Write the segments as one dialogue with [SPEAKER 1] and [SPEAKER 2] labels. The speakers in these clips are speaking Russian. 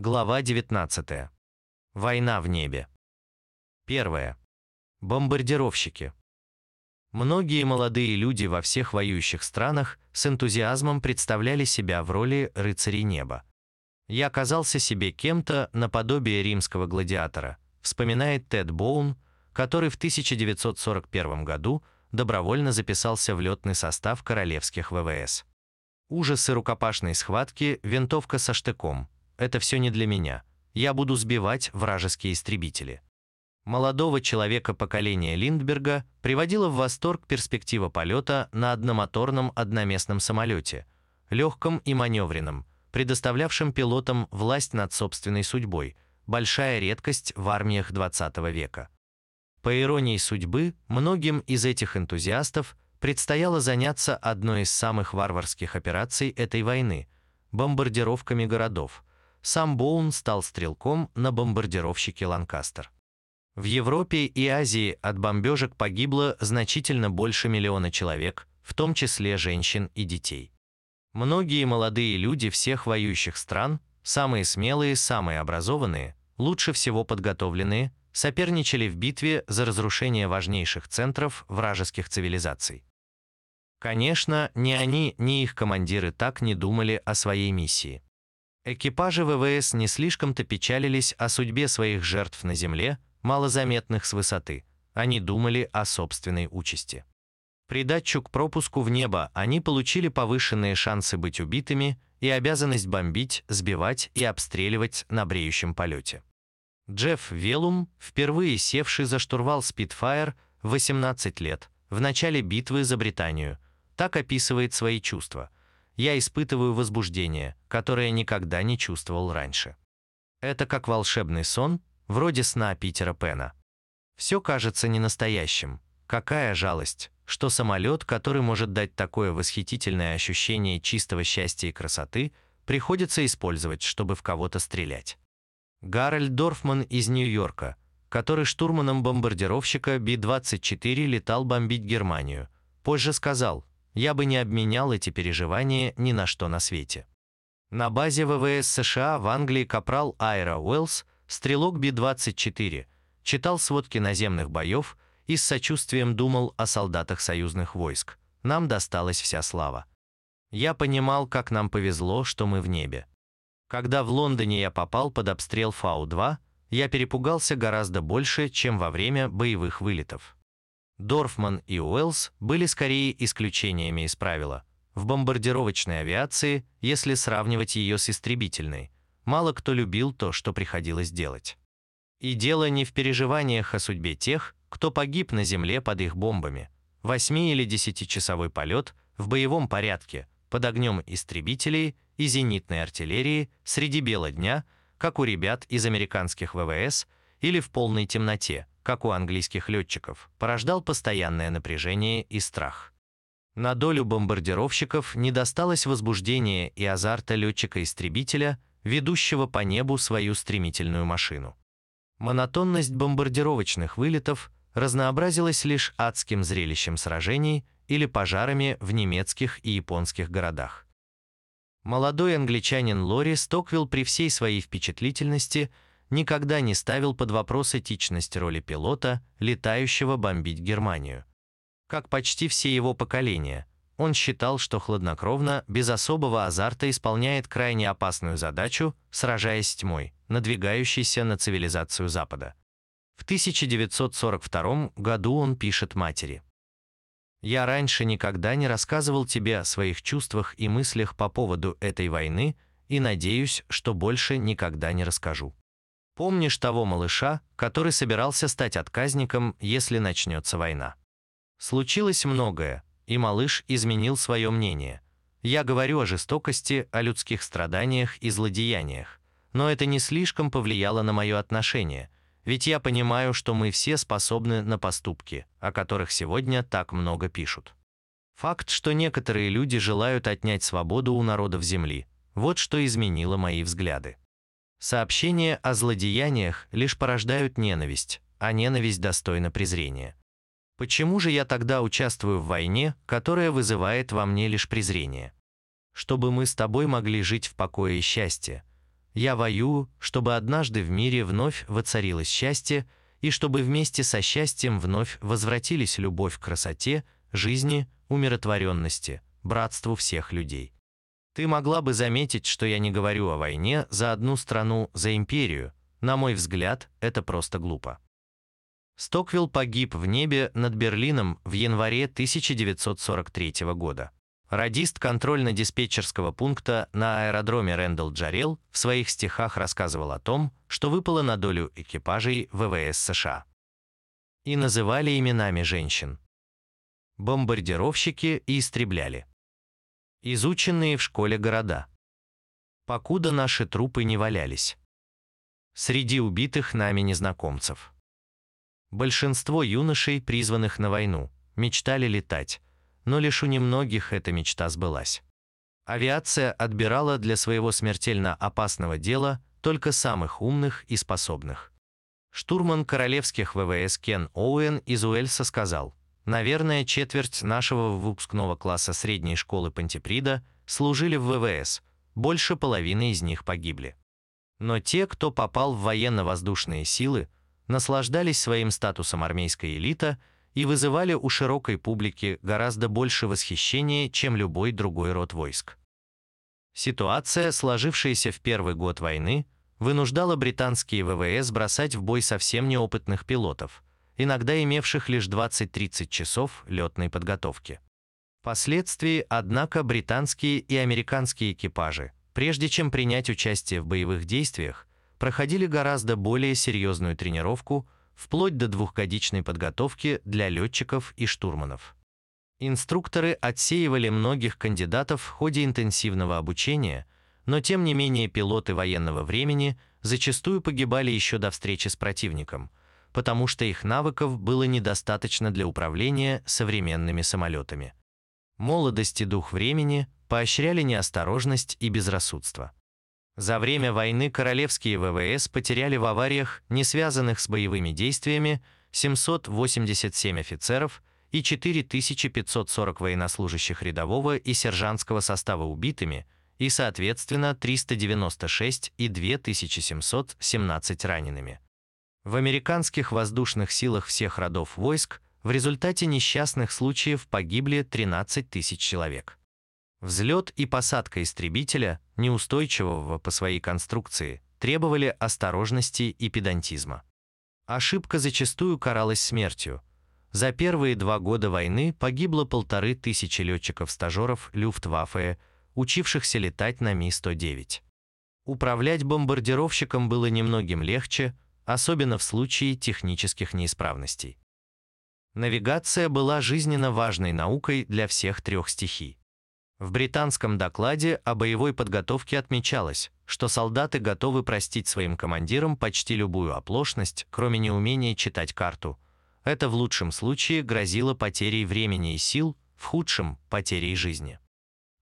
[SPEAKER 1] Глава 19. Война в небе. Первое. Бомбардировщики. Многие молодые люди во всех воюющих странах с энтузиазмом представляли себя в роли рыцарей неба. Я казался себе кем-то наподобие римского гладиатора, вспоминает Тед Боун, который в 1941 году добровольно записался в летный состав королевских ВВС. Ужасы рукопашной схватки, винтовка со штыком – это все не для меня. Я буду сбивать вражеские истребители. Молодого человека поколения Линдберга приводила в восторг перспектива полета на одномоторном одноместном самолете, легком и маневренном, предоставлявшем пилотам власть над собственной судьбой, большая редкость в армиях 20 века. По иронии судьбы, многим из этих энтузиастов предстояло заняться одной из самых варварских операций этой войны – бомбардировками городов – сам Боун стал стрелком на бомбардировщике «Ланкастер». В Европе и Азии от бомбежек погибло значительно больше миллиона человек, в том числе женщин и детей. Многие молодые люди всех воюющих стран, самые смелые, самые образованные, лучше всего подготовленные, соперничали в битве за разрушение важнейших центров вражеских цивилизаций. Конечно, ни они, ни их командиры так не думали о своей миссии. Экипажи ВВС не слишком-то печалились о судьбе своих жертв на земле, малозаметных с высоты. Они думали о собственной участи. Придатчу к пропуску в небо они получили повышенные шансы быть убитыми и обязанность бомбить, сбивать и обстреливать на бреющем полете. Джефф Велум, впервые севший за штурвал Spitfire в 18 лет, в начале битвы за Британию, так описывает свои чувства – я испытываю возбуждение, которое никогда не чувствовал раньше. Это как волшебный сон, вроде сна Питера Пена. Все кажется ненастоящим. Какая жалость, что самолет, который может дать такое восхитительное ощущение чистого счастья и красоты, приходится использовать, чтобы в кого-то стрелять. Гарольд Дорфман из Нью-Йорка, который штурманом бомбардировщика Би-24 летал бомбить Германию, позже сказал, я бы не обменял эти переживания ни на что на свете. На базе ВВС США в Англии капрал Айра Уэллс, стрелок Би-24, читал сводки наземных боев и с сочувствием думал о солдатах союзных войск. Нам досталась вся слава. Я понимал, как нам повезло, что мы в небе. Когда в Лондоне я попал под обстрел Фау-2, я перепугался гораздо больше, чем во время боевых вылетов. Дорфман и Уэллс были скорее исключениями из правила. В бомбардировочной авиации, если сравнивать ее с истребительной, мало кто любил то, что приходилось делать. И дело не в переживаниях о судьбе тех, кто погиб на земле под их бомбами. Восьми- или десятичасовой полет в боевом порядке, под огнем истребителей и зенитной артиллерии среди бела дня, как у ребят из американских ВВС, или в полной темноте, как у английских летчиков, порождал постоянное напряжение и страх. На долю бомбардировщиков не досталось возбуждения и азарта летчика-истребителя, ведущего по небу свою стремительную машину. Монотонность бомбардировочных вылетов разнообразилась лишь адским зрелищем сражений или пожарами в немецких и японских городах. Молодой англичанин Лори Стоквилл при всей своей впечатлительности – никогда не ставил под вопрос этичность роли пилота, летающего бомбить Германию. Как почти все его поколения, он считал, что хладнокровно, без особого азарта исполняет крайне опасную задачу, сражаясь с тьмой, надвигающейся на цивилизацию Запада. В 1942 году он пишет матери. «Я раньше никогда не рассказывал тебе о своих чувствах и мыслях по поводу этой войны и надеюсь, что больше никогда не расскажу. Помнишь того малыша, который собирался стать отказником, если начнется война? Случилось многое, и малыш изменил свое мнение. Я говорю о жестокости, о людских страданиях и злодеяниях, но это не слишком повлияло на мое отношение, ведь я понимаю, что мы все способны на поступки, о которых сегодня так много пишут. Факт, что некоторые люди желают отнять свободу у народов Земли, вот что изменило мои взгляды. Сообщения о злодеяниях лишь порождают ненависть, а ненависть достойна презрения. Почему же я тогда участвую в войне, которая вызывает во мне лишь презрение? Чтобы мы с тобой могли жить в покое и счастье. Я воюю, чтобы однажды в мире вновь воцарилось счастье, и чтобы вместе со счастьем вновь возвратились любовь к красоте, жизни, умиротворенности, братству всех людей. Ты могла бы заметить, что я не говорю о войне за одну страну, за империю. На мой взгляд, это просто глупо. Стоквилл погиб в небе над Берлином в январе 1943 года. Радист контрольно-диспетчерского пункта на аэродроме Рэндалл Джарел в своих стихах рассказывал о том, что выпало на долю экипажей ВВС США. И называли именами женщин. Бомбардировщики и истребляли. Изученные в школе города. Покуда наши трупы не валялись. Среди убитых нами незнакомцев. Большинство юношей, призванных на войну, мечтали летать, но лишь у немногих эта мечта сбылась. Авиация отбирала для своего смертельно опасного дела только самых умных и способных. Штурман королевских ВВС Кен Оуэн из Уэльса сказал, «Наверное, четверть нашего выпускного класса средней школы Пантиприда служили в ВВС, больше половины из них погибли. Но те, кто попал в военно-воздушные силы, наслаждались своим статусом армейской элита и вызывали у широкой публики гораздо больше восхищения, чем любой другой род войск. Ситуация, сложившаяся в первый год войны, вынуждала британские ВВС бросать в бой совсем неопытных пилотов, иногда имевших лишь 20-30 часов летной подготовки. Впоследствии, однако, британские и американские экипажи, прежде чем принять участие в боевых действиях, проходили гораздо более серьезную тренировку, вплоть до двухгодичной подготовки для летчиков и штурманов. Инструкторы отсеивали многих кандидатов в ходе интенсивного обучения, но тем не менее пилоты военного времени зачастую погибали еще до встречи с противником, потому что их навыков было недостаточно для управления современными самолетами. Молодость и дух времени поощряли неосторожность и безрассудство. За время войны королевские ВВС потеряли в авариях, не связанных с боевыми действиями, 787 офицеров и 4540 военнослужащих рядового и сержантского состава убитыми и, соответственно, 396 и 2717 ранеными. В американских воздушных силах всех родов войск в результате несчастных случаев погибли 13 тысяч человек. Взлет и посадка истребителя, неустойчивого по своей конструкции, требовали осторожности и педантизма. Ошибка зачастую каралась смертью. За первые два года войны погибло полторы тысячи летчиков-стажеров Люфтваффе, учившихся летать на Ми-109. Управлять бомбардировщиком было немногим легче, особенно в случае технических неисправностей. Навигация была жизненно важной наукой для всех трех стихий. В британском докладе о боевой подготовке отмечалось, что солдаты готовы простить своим командирам почти любую оплошность, кроме неумения читать карту. Это в лучшем случае грозило потерей времени и сил, в худшем – потерей жизни.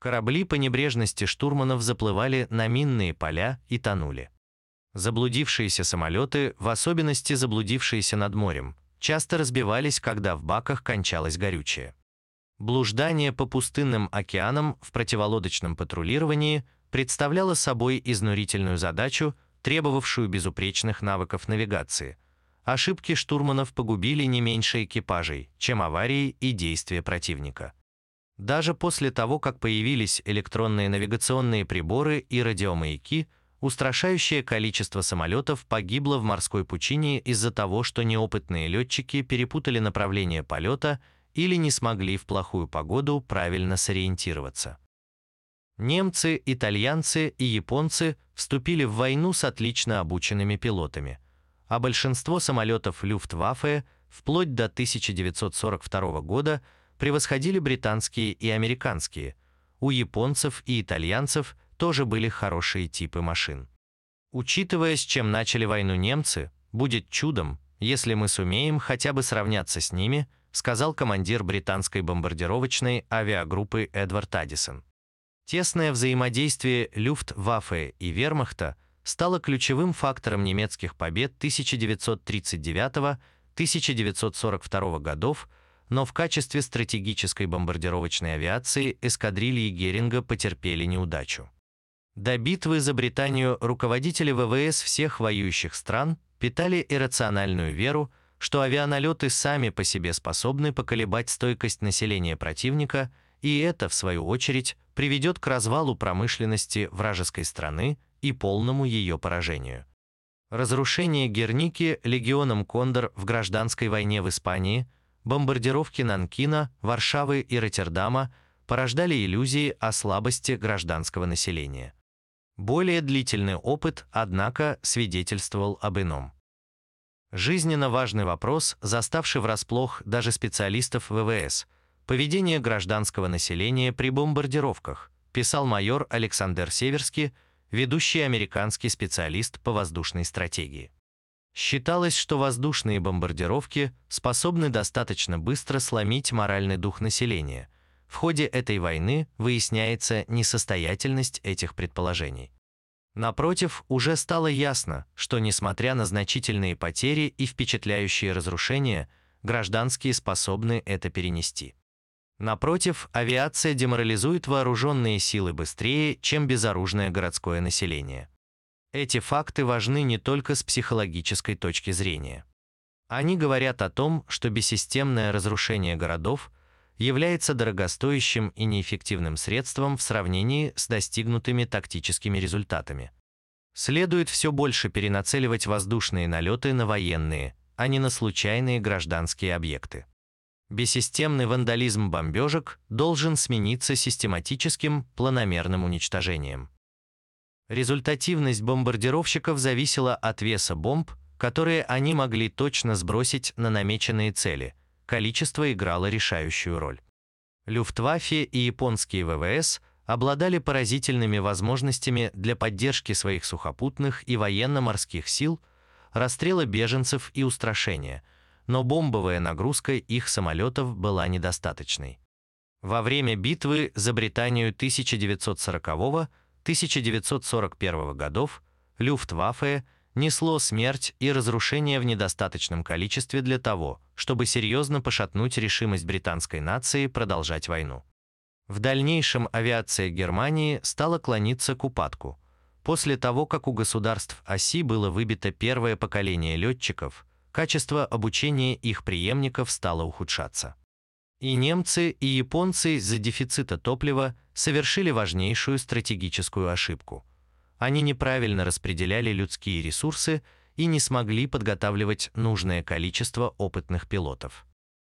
[SPEAKER 1] Корабли по небрежности штурманов заплывали на минные поля и тонули. Заблудившиеся самолеты, в особенности заблудившиеся над морем, часто разбивались, когда в баках кончалось горючее. Блуждание по пустынным океанам в противолодочном патрулировании представляло собой изнурительную задачу, требовавшую безупречных навыков навигации. Ошибки штурманов погубили не меньше экипажей, чем аварии и действия противника. Даже после того, как появились электронные навигационные приборы и радиомаяки, устрашающее количество самолетов погибло в морской пучине из-за того, что неопытные летчики перепутали направление полета – или не смогли в плохую погоду правильно сориентироваться. Немцы, итальянцы и японцы вступили в войну с отлично обученными пилотами, а большинство самолетов Люфтваффе вплоть до 1942 года превосходили британские и американские. У японцев и итальянцев тоже были хорошие типы машин. Учитывая, с чем начали войну немцы, будет чудом, если мы сумеем хотя бы сравняться с ними – сказал командир британской бомбардировочной авиагруппы Эдвард Аддисон. Тесное взаимодействие Люфтваффе и Вермахта стало ключевым фактором немецких побед 1939-1942 годов, но в качестве стратегической бомбардировочной авиации эскадрильи Геринга потерпели неудачу. До битвы за Британию руководители ВВС всех воюющих стран питали иррациональную веру, что авианалеты сами по себе способны поколебать стойкость населения противника, и это, в свою очередь, приведет к развалу промышленности вражеской страны и полному ее поражению. Разрушение Герники легионом Кондор в гражданской войне в Испании, бомбардировки Нанкина, Варшавы и Роттердама порождали иллюзии о слабости гражданского населения. Более длительный опыт, однако, свидетельствовал об ином. Жизненно важный вопрос, заставший врасплох даже специалистов ВВС – поведение гражданского населения при бомбардировках, писал майор Александр Северский, ведущий американский специалист по воздушной стратегии. Считалось, что воздушные бомбардировки способны достаточно быстро сломить моральный дух населения. В ходе этой войны выясняется несостоятельность этих предположений. Напротив, уже стало ясно, что несмотря на значительные потери и впечатляющие разрушения, гражданские способны это перенести. Напротив, авиация деморализует вооруженные силы быстрее, чем безоружное городское население. Эти факты важны не только с психологической точки зрения. Они говорят о том, что бессистемное разрушение городов является дорогостоящим и неэффективным средством в сравнении с достигнутыми тактическими результатами. Следует все больше перенацеливать воздушные налеты на военные, а не на случайные гражданские объекты. Бессистемный вандализм бомбежек должен смениться систематическим планомерным уничтожением. Результативность бомбардировщиков зависела от веса бомб, которые они могли точно сбросить на намеченные цели – количество играло решающую роль. Люфтваффе и японские ВВС обладали поразительными возможностями для поддержки своих сухопутных и военно-морских сил, расстрела беженцев и устрашения, но бомбовая нагрузка их самолетов была недостаточной. Во время битвы за Британию 1940-1941 годов Люфтваффе несло смерть и разрушение в недостаточном количестве для того, чтобы серьезно пошатнуть решимость британской нации продолжать войну. В дальнейшем авиация Германии стала клониться к упадку. После того, как у государств оси было выбито первое поколение летчиков, качество обучения их преемников стало ухудшаться. И немцы, и японцы из-за дефицита топлива совершили важнейшую стратегическую ошибку – они неправильно распределяли людские ресурсы и не смогли подготавливать нужное количество опытных пилотов.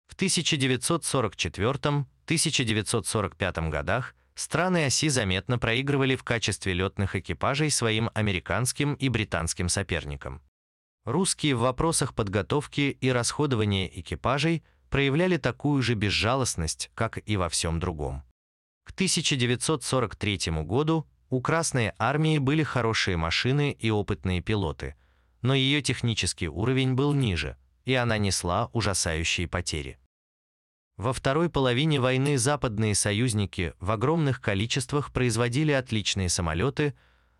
[SPEAKER 1] В 1944-1945 годах страны оси заметно проигрывали в качестве летных экипажей своим американским и британским соперникам. Русские в вопросах подготовки и расходования экипажей проявляли такую же безжалостность, как и во всем другом. К 1943 году у Красной армии были хорошие машины и опытные пилоты, но ее технический уровень был ниже, и она несла ужасающие потери. Во второй половине войны западные союзники в огромных количествах производили отличные самолеты,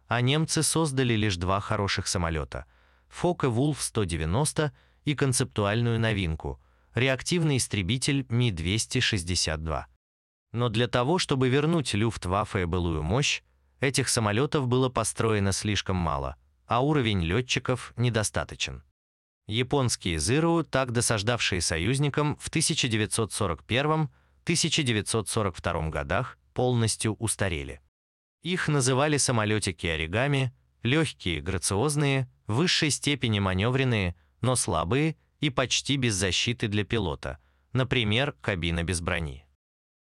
[SPEAKER 1] а немцы создали лишь два хороших самолета – Фоке Вулф 190 и концептуальную новинку – реактивный истребитель Ми-262. Но для того, чтобы вернуть Люфтваффе былую мощь, Этих самолетов было построено слишком мало, а уровень летчиков недостаточен. Японские «Зыру», так досаждавшие союзникам в 1941-1942 годах, полностью устарели. Их называли самолетики оригами, легкие, грациозные, в высшей степени маневренные, но слабые и почти без защиты для пилота, например, кабина без брони.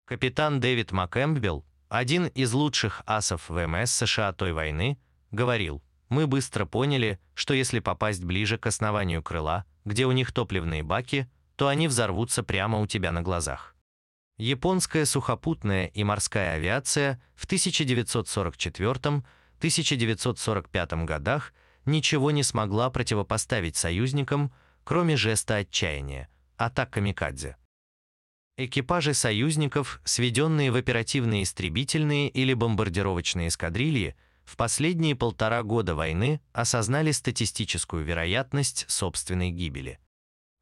[SPEAKER 1] Капитан Дэвид МакЭмбелл один из лучших асов ВМС США той войны говорил, «Мы быстро поняли, что если попасть ближе к основанию крыла, где у них топливные баки, то они взорвутся прямо у тебя на глазах». Японская сухопутная и морская авиация в 1944-1945 годах ничего не смогла противопоставить союзникам, кроме жеста отчаяния, атак камикадзе. Экипажи союзников, сведенные в оперативные истребительные или бомбардировочные эскадрильи, в последние полтора года войны осознали статистическую вероятность собственной гибели.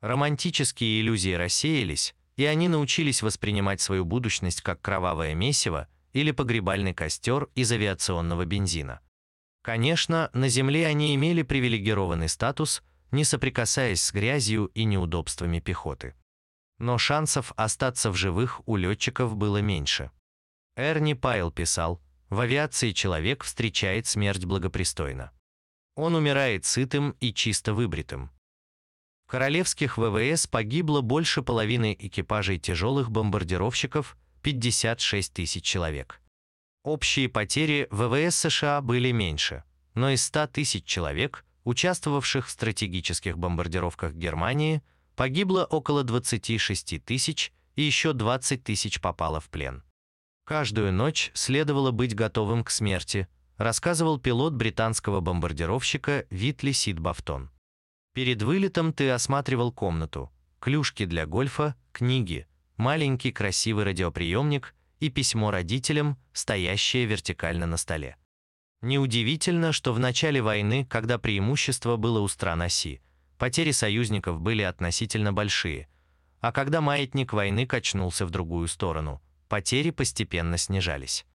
[SPEAKER 1] Романтические иллюзии рассеялись, и они научились воспринимать свою будущность как кровавое месиво или погребальный костер из авиационного бензина. Конечно, на Земле они имели привилегированный статус, не соприкасаясь с грязью и неудобствами пехоты. Но шансов остаться в живых у летчиков было меньше. Эрни Пайл писал, в авиации человек встречает смерть благопристойно. Он умирает сытым и чисто выбритым. В королевских ВВС погибло больше половины экипажей тяжелых бомбардировщиков, 56 тысяч человек. Общие потери ВВС США были меньше, но из 100 тысяч человек, участвовавших в стратегических бомбардировках Германии, погибло около 26 тысяч и еще 20 тысяч попало в плен. Каждую ночь следовало быть готовым к смерти, рассказывал пилот британского бомбардировщика Витли Сид Бафтон. Перед вылетом ты осматривал комнату, клюшки для гольфа, книги, маленький красивый радиоприемник и письмо родителям, стоящее вертикально на столе. Неудивительно, что в начале войны, когда преимущество было у стран оси, потери союзников были относительно большие, а когда маятник войны качнулся в другую сторону, потери постепенно снижались.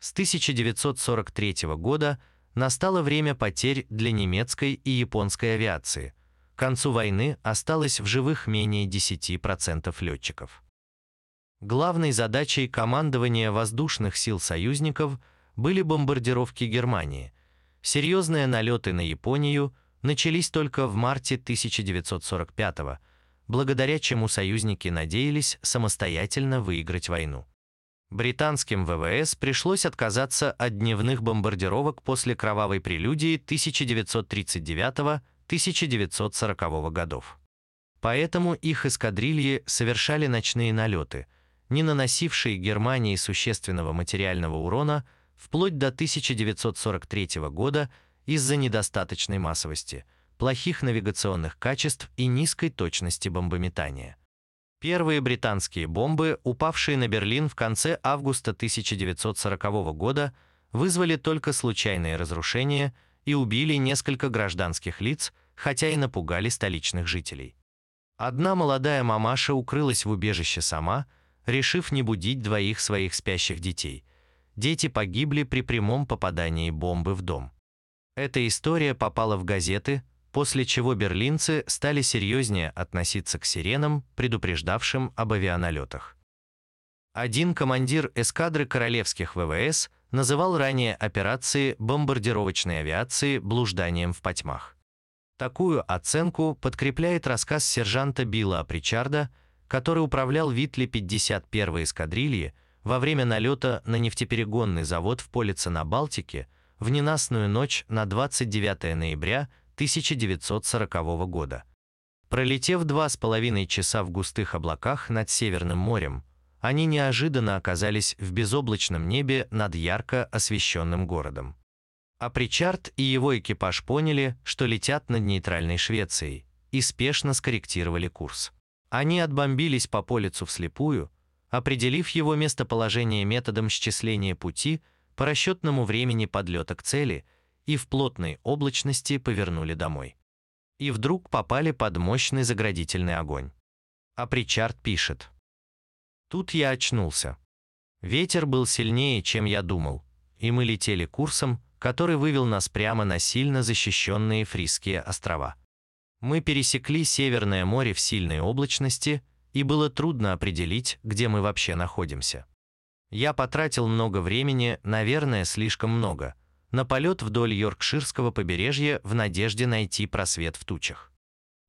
[SPEAKER 1] С 1943 года настало время потерь для немецкой и японской авиации. К концу войны осталось в живых менее 10% летчиков. Главной задачей командования воздушных сил союзников были бомбардировки Германии. Серьезные налеты на Японию начались только в марте 1945 года, благодаря чему союзники надеялись самостоятельно выиграть войну. Британским ВВС пришлось отказаться от дневных бомбардировок после кровавой прелюдии 1939-1940 годов. Поэтому их эскадрильи совершали ночные налеты – не наносившие Германии существенного материального урона вплоть до 1943 года из-за недостаточной массовости, плохих навигационных качеств и низкой точности бомбометания. Первые британские бомбы, упавшие на Берлин в конце августа 1940 года, вызвали только случайные разрушения и убили несколько гражданских лиц, хотя и напугали столичных жителей. Одна молодая мамаша укрылась в убежище сама – решив не будить двоих своих спящих детей. Дети погибли при прямом попадании бомбы в дом. Эта история попала в газеты, после чего берлинцы стали серьезнее относиться к сиренам, предупреждавшим об авианалетах. Один командир эскадры королевских ВВС называл ранее операции бомбардировочной авиации блужданием в потьмах. Такую оценку подкрепляет рассказ сержанта Билла Причарда – который управлял Витли 51-й эскадрильи во время налета на нефтеперегонный завод в Полице на Балтике в ненастную ночь на 29 ноября 1940 года. Пролетев два с половиной часа в густых облаках над Северным морем, они неожиданно оказались в безоблачном небе над ярко освещенным городом. А Причард и его экипаж поняли, что летят над нейтральной Швецией, и спешно скорректировали курс. Они отбомбились по полицу вслепую, определив его местоположение методом счисления пути по расчетному времени подлета к цели и в плотной облачности повернули домой. И вдруг попали под мощный заградительный огонь. А Причард пишет. Тут я очнулся. Ветер был сильнее, чем я думал, и мы летели курсом, который вывел нас прямо на сильно защищенные Фрисские острова. Мы пересекли Северное море в сильной облачности, и было трудно определить, где мы вообще находимся. Я потратил много времени, наверное, слишком много, на полет вдоль Йоркширского побережья в надежде найти просвет в тучах.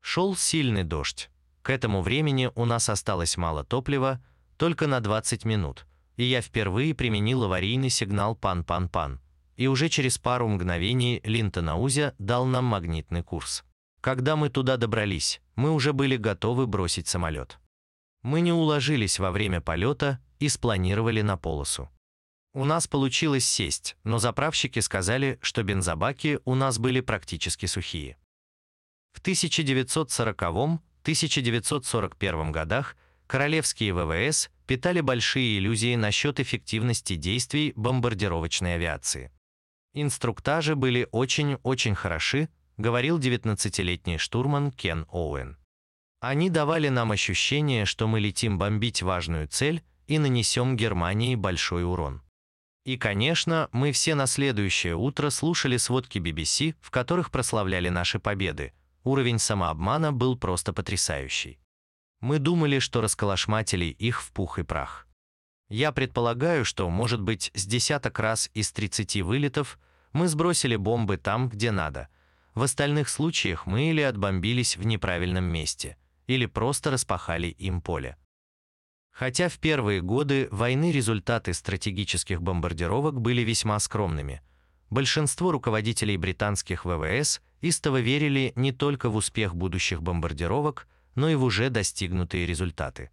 [SPEAKER 1] Шел сильный дождь. К этому времени у нас осталось мало топлива, только на 20 минут, и я впервые применил аварийный сигнал «пан-пан-пан», и уже через пару мгновений Линтонаузя дал нам магнитный курс. Когда мы туда добрались, мы уже были готовы бросить самолет. Мы не уложились во время полета и спланировали на полосу. У нас получилось сесть, но заправщики сказали, что бензобаки у нас были практически сухие. В 1940-1941 годах королевские ВВС питали большие иллюзии насчет эффективности действий бомбардировочной авиации. Инструктажи были очень-очень хороши, говорил 19-летний штурман Кен Оуэн. Они давали нам ощущение, что мы летим бомбить важную цель и нанесем Германии большой урон. И, конечно, мы все на следующее утро слушали сводки BBC, в которых прославляли наши победы. Уровень самообмана был просто потрясающий. Мы думали, что расколошматили их в пух и прах. Я предполагаю, что, может быть, с десяток раз из 30 вылетов мы сбросили бомбы там, где надо. В остальных случаях мы или отбомбились в неправильном месте, или просто распахали им поле. Хотя в первые годы войны результаты стратегических бомбардировок были весьма скромными, большинство руководителей британских ВВС истово верили не только в успех будущих бомбардировок, но и в уже достигнутые результаты.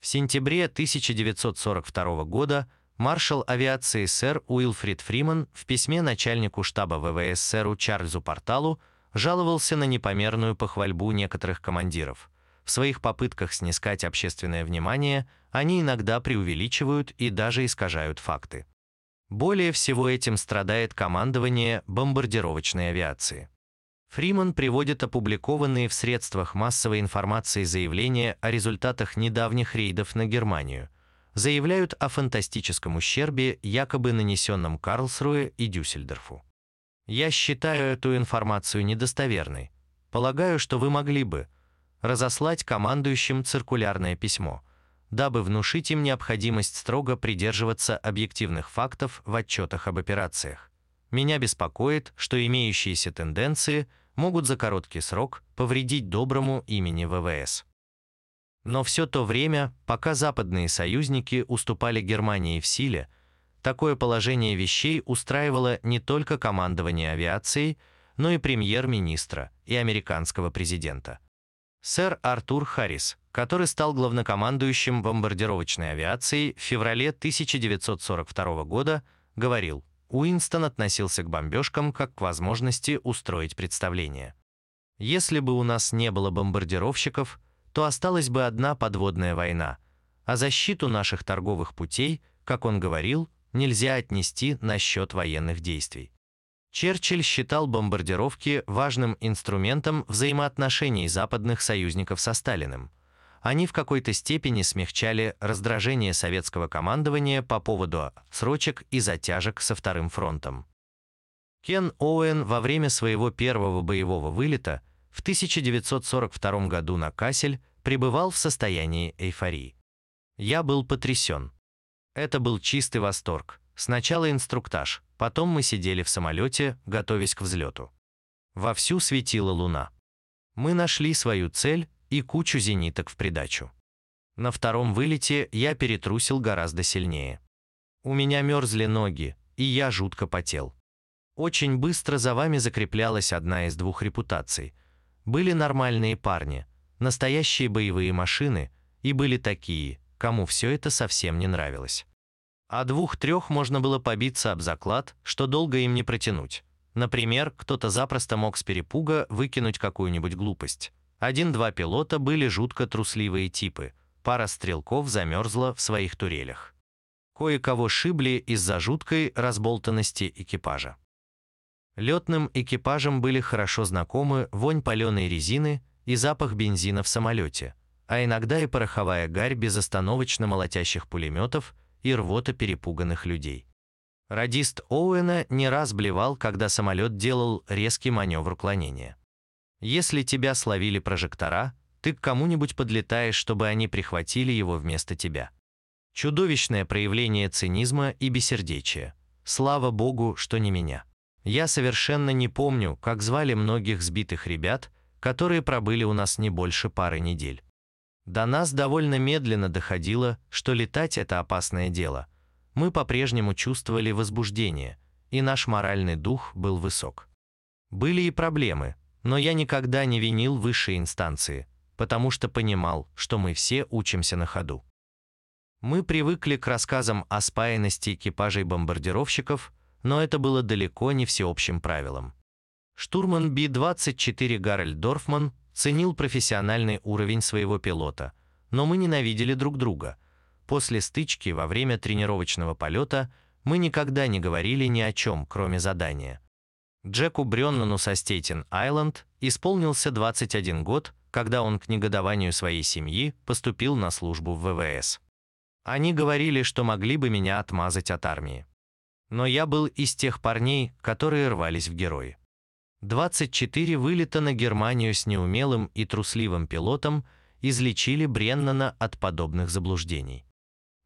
[SPEAKER 1] В сентябре 1942 года маршал авиации сэр Уилфрид Фриман в письме начальнику штаба ВВС сэру Чарльзу Порталу жаловался на непомерную похвальбу некоторых командиров – в своих попытках снискать общественное внимание они иногда преувеличивают и даже искажают факты. Более всего этим страдает командование бомбардировочной авиации. Фриман приводит опубликованные в средствах массовой информации заявления о результатах недавних рейдов на Германию. Заявляют о фантастическом ущербе, якобы нанесенном Карлсруэ и Дюссельдорфу. Я считаю эту информацию недостоверной. Полагаю, что вы могли бы, разослать командующим циркулярное письмо, дабы внушить им необходимость строго придерживаться объективных фактов в отчетах об операциях. Меня беспокоит, что имеющиеся тенденции могут за короткий срок повредить доброму имени ВВС. Но все то время, пока западные союзники уступали Германии в силе, такое положение вещей устраивало не только командование авиацией, но и премьер-министра и американского президента. Сэр Артур Харрис, который стал главнокомандующим бомбардировочной авиацией в феврале 1942 года, говорил, Уинстон относился к бомбежкам как к возможности устроить представление. Если бы у нас не было бомбардировщиков, то осталась бы одна подводная война, а защиту наших торговых путей, как он говорил, нельзя отнести на счет военных действий. Черчилль считал бомбардировки важным инструментом взаимоотношений западных союзников со Сталиным. Они в какой-то степени смягчали раздражение советского командования по поводу срочек и затяжек со Вторым фронтом. Кен Оуэн во время своего первого боевого вылета в 1942 году на Кассель пребывал в состоянии эйфории. Я был потрясен. Это был чистый восторг. Сначала инструктаж, Потом мы сидели в самолете, готовясь к взлету. Вовсю светила луна. Мы нашли свою цель и кучу зениток в придачу. На втором вылете я перетрусил гораздо сильнее. У меня мерзли ноги, и я жутко потел. Очень быстро за вами закреплялась одна из двух репутаций. Были нормальные парни, настоящие боевые машины, и были такие, кому все это совсем не нравилось. А двух-трех можно было побиться об заклад, что долго им не протянуть. Например, кто-то запросто мог с перепуга выкинуть какую-нибудь глупость. Один-два пилота были жутко трусливые типы, пара стрелков замерзла в своих турелях. Кое-кого шибли из-за жуткой разболтанности экипажа. Летным экипажам были хорошо знакомы вонь паленой резины и запах бензина в самолете, а иногда и пороховая гарь безостановочно молотящих пулеметов и рвота перепуганных людей. Радист Оуэна не раз блевал, когда самолет делал резкий маневр уклонения. Если тебя словили прожектора, ты к кому-нибудь подлетаешь, чтобы они прихватили его вместо тебя. Чудовищное проявление цинизма и бессердечия. Слава богу, что не меня. Я совершенно не помню, как звали многих сбитых ребят, которые пробыли у нас не больше пары недель. До нас довольно медленно доходило, что летать – это опасное дело. Мы по-прежнему чувствовали возбуждение, и наш моральный дух был высок. Были и проблемы, но я никогда не винил высшие инстанции, потому что понимал, что мы все учимся на ходу. Мы привыкли к рассказам о спаянности экипажей бомбардировщиков, но это было далеко не всеобщим правилом. Штурман Би-24 Гарольд Дорфман ценил профессиональный уровень своего пилота, но мы ненавидели друг друга. После стычки во время тренировочного полета мы никогда не говорили ни о чем, кроме задания. Джеку Бреннану со Стейтен-Айленд исполнился 21 год, когда он к негодованию своей семьи поступил на службу в ВВС. Они говорили, что могли бы меня отмазать от армии. Но я был из тех парней, которые рвались в герои. 24 вылета на Германию с неумелым и трусливым пилотом излечили Бреннана от подобных заблуждений.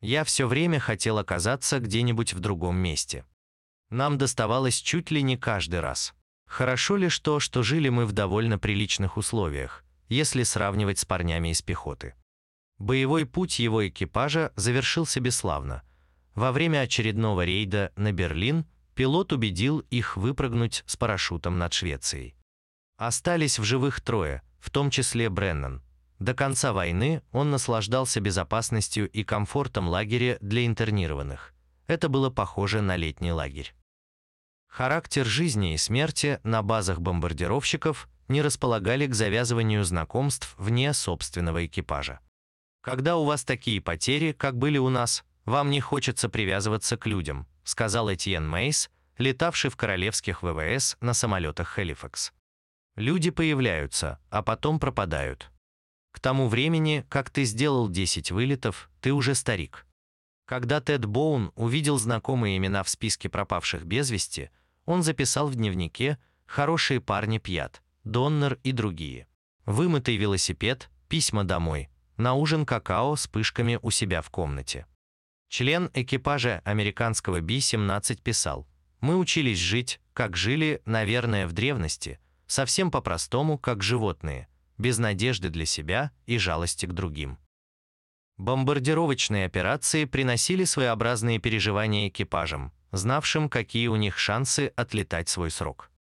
[SPEAKER 1] Я все время хотел оказаться где-нибудь в другом месте. Нам доставалось чуть ли не каждый раз. Хорошо лишь то, что жили мы в довольно приличных условиях, если сравнивать с парнями из пехоты. Боевой путь его экипажа завершился бесславно. Во время очередного рейда на Берлин пилот убедил их выпрыгнуть с парашютом над Швецией. Остались в живых трое, в том числе Бреннан. До конца войны он наслаждался безопасностью и комфортом лагеря для интернированных. Это было похоже на летний лагерь. Характер жизни и смерти на базах бомбардировщиков не располагали к завязыванию знакомств вне собственного экипажа. Когда у вас такие потери, как были у нас, вам не хочется привязываться к людям, сказал Этьен Мейс, летавший в королевских ВВС на самолетах Хелифакс. Люди появляются, а потом пропадают. К тому времени, как ты сделал 10 вылетов, ты уже старик. Когда Тед Боун увидел знакомые имена в списке пропавших без вести, он записал в дневнике «Хорошие парни пьят», «Доннер» и другие. Вымытый велосипед, письма домой, на ужин какао с пышками у себя в комнате. Член экипажа американского Би-17 писал, «Мы учились жить, как жили, наверное, в древности, совсем по-простому, как животные, без надежды для себя и жалости к другим». Бомбардировочные операции приносили своеобразные переживания экипажам, знавшим, какие у них шансы отлетать свой срок.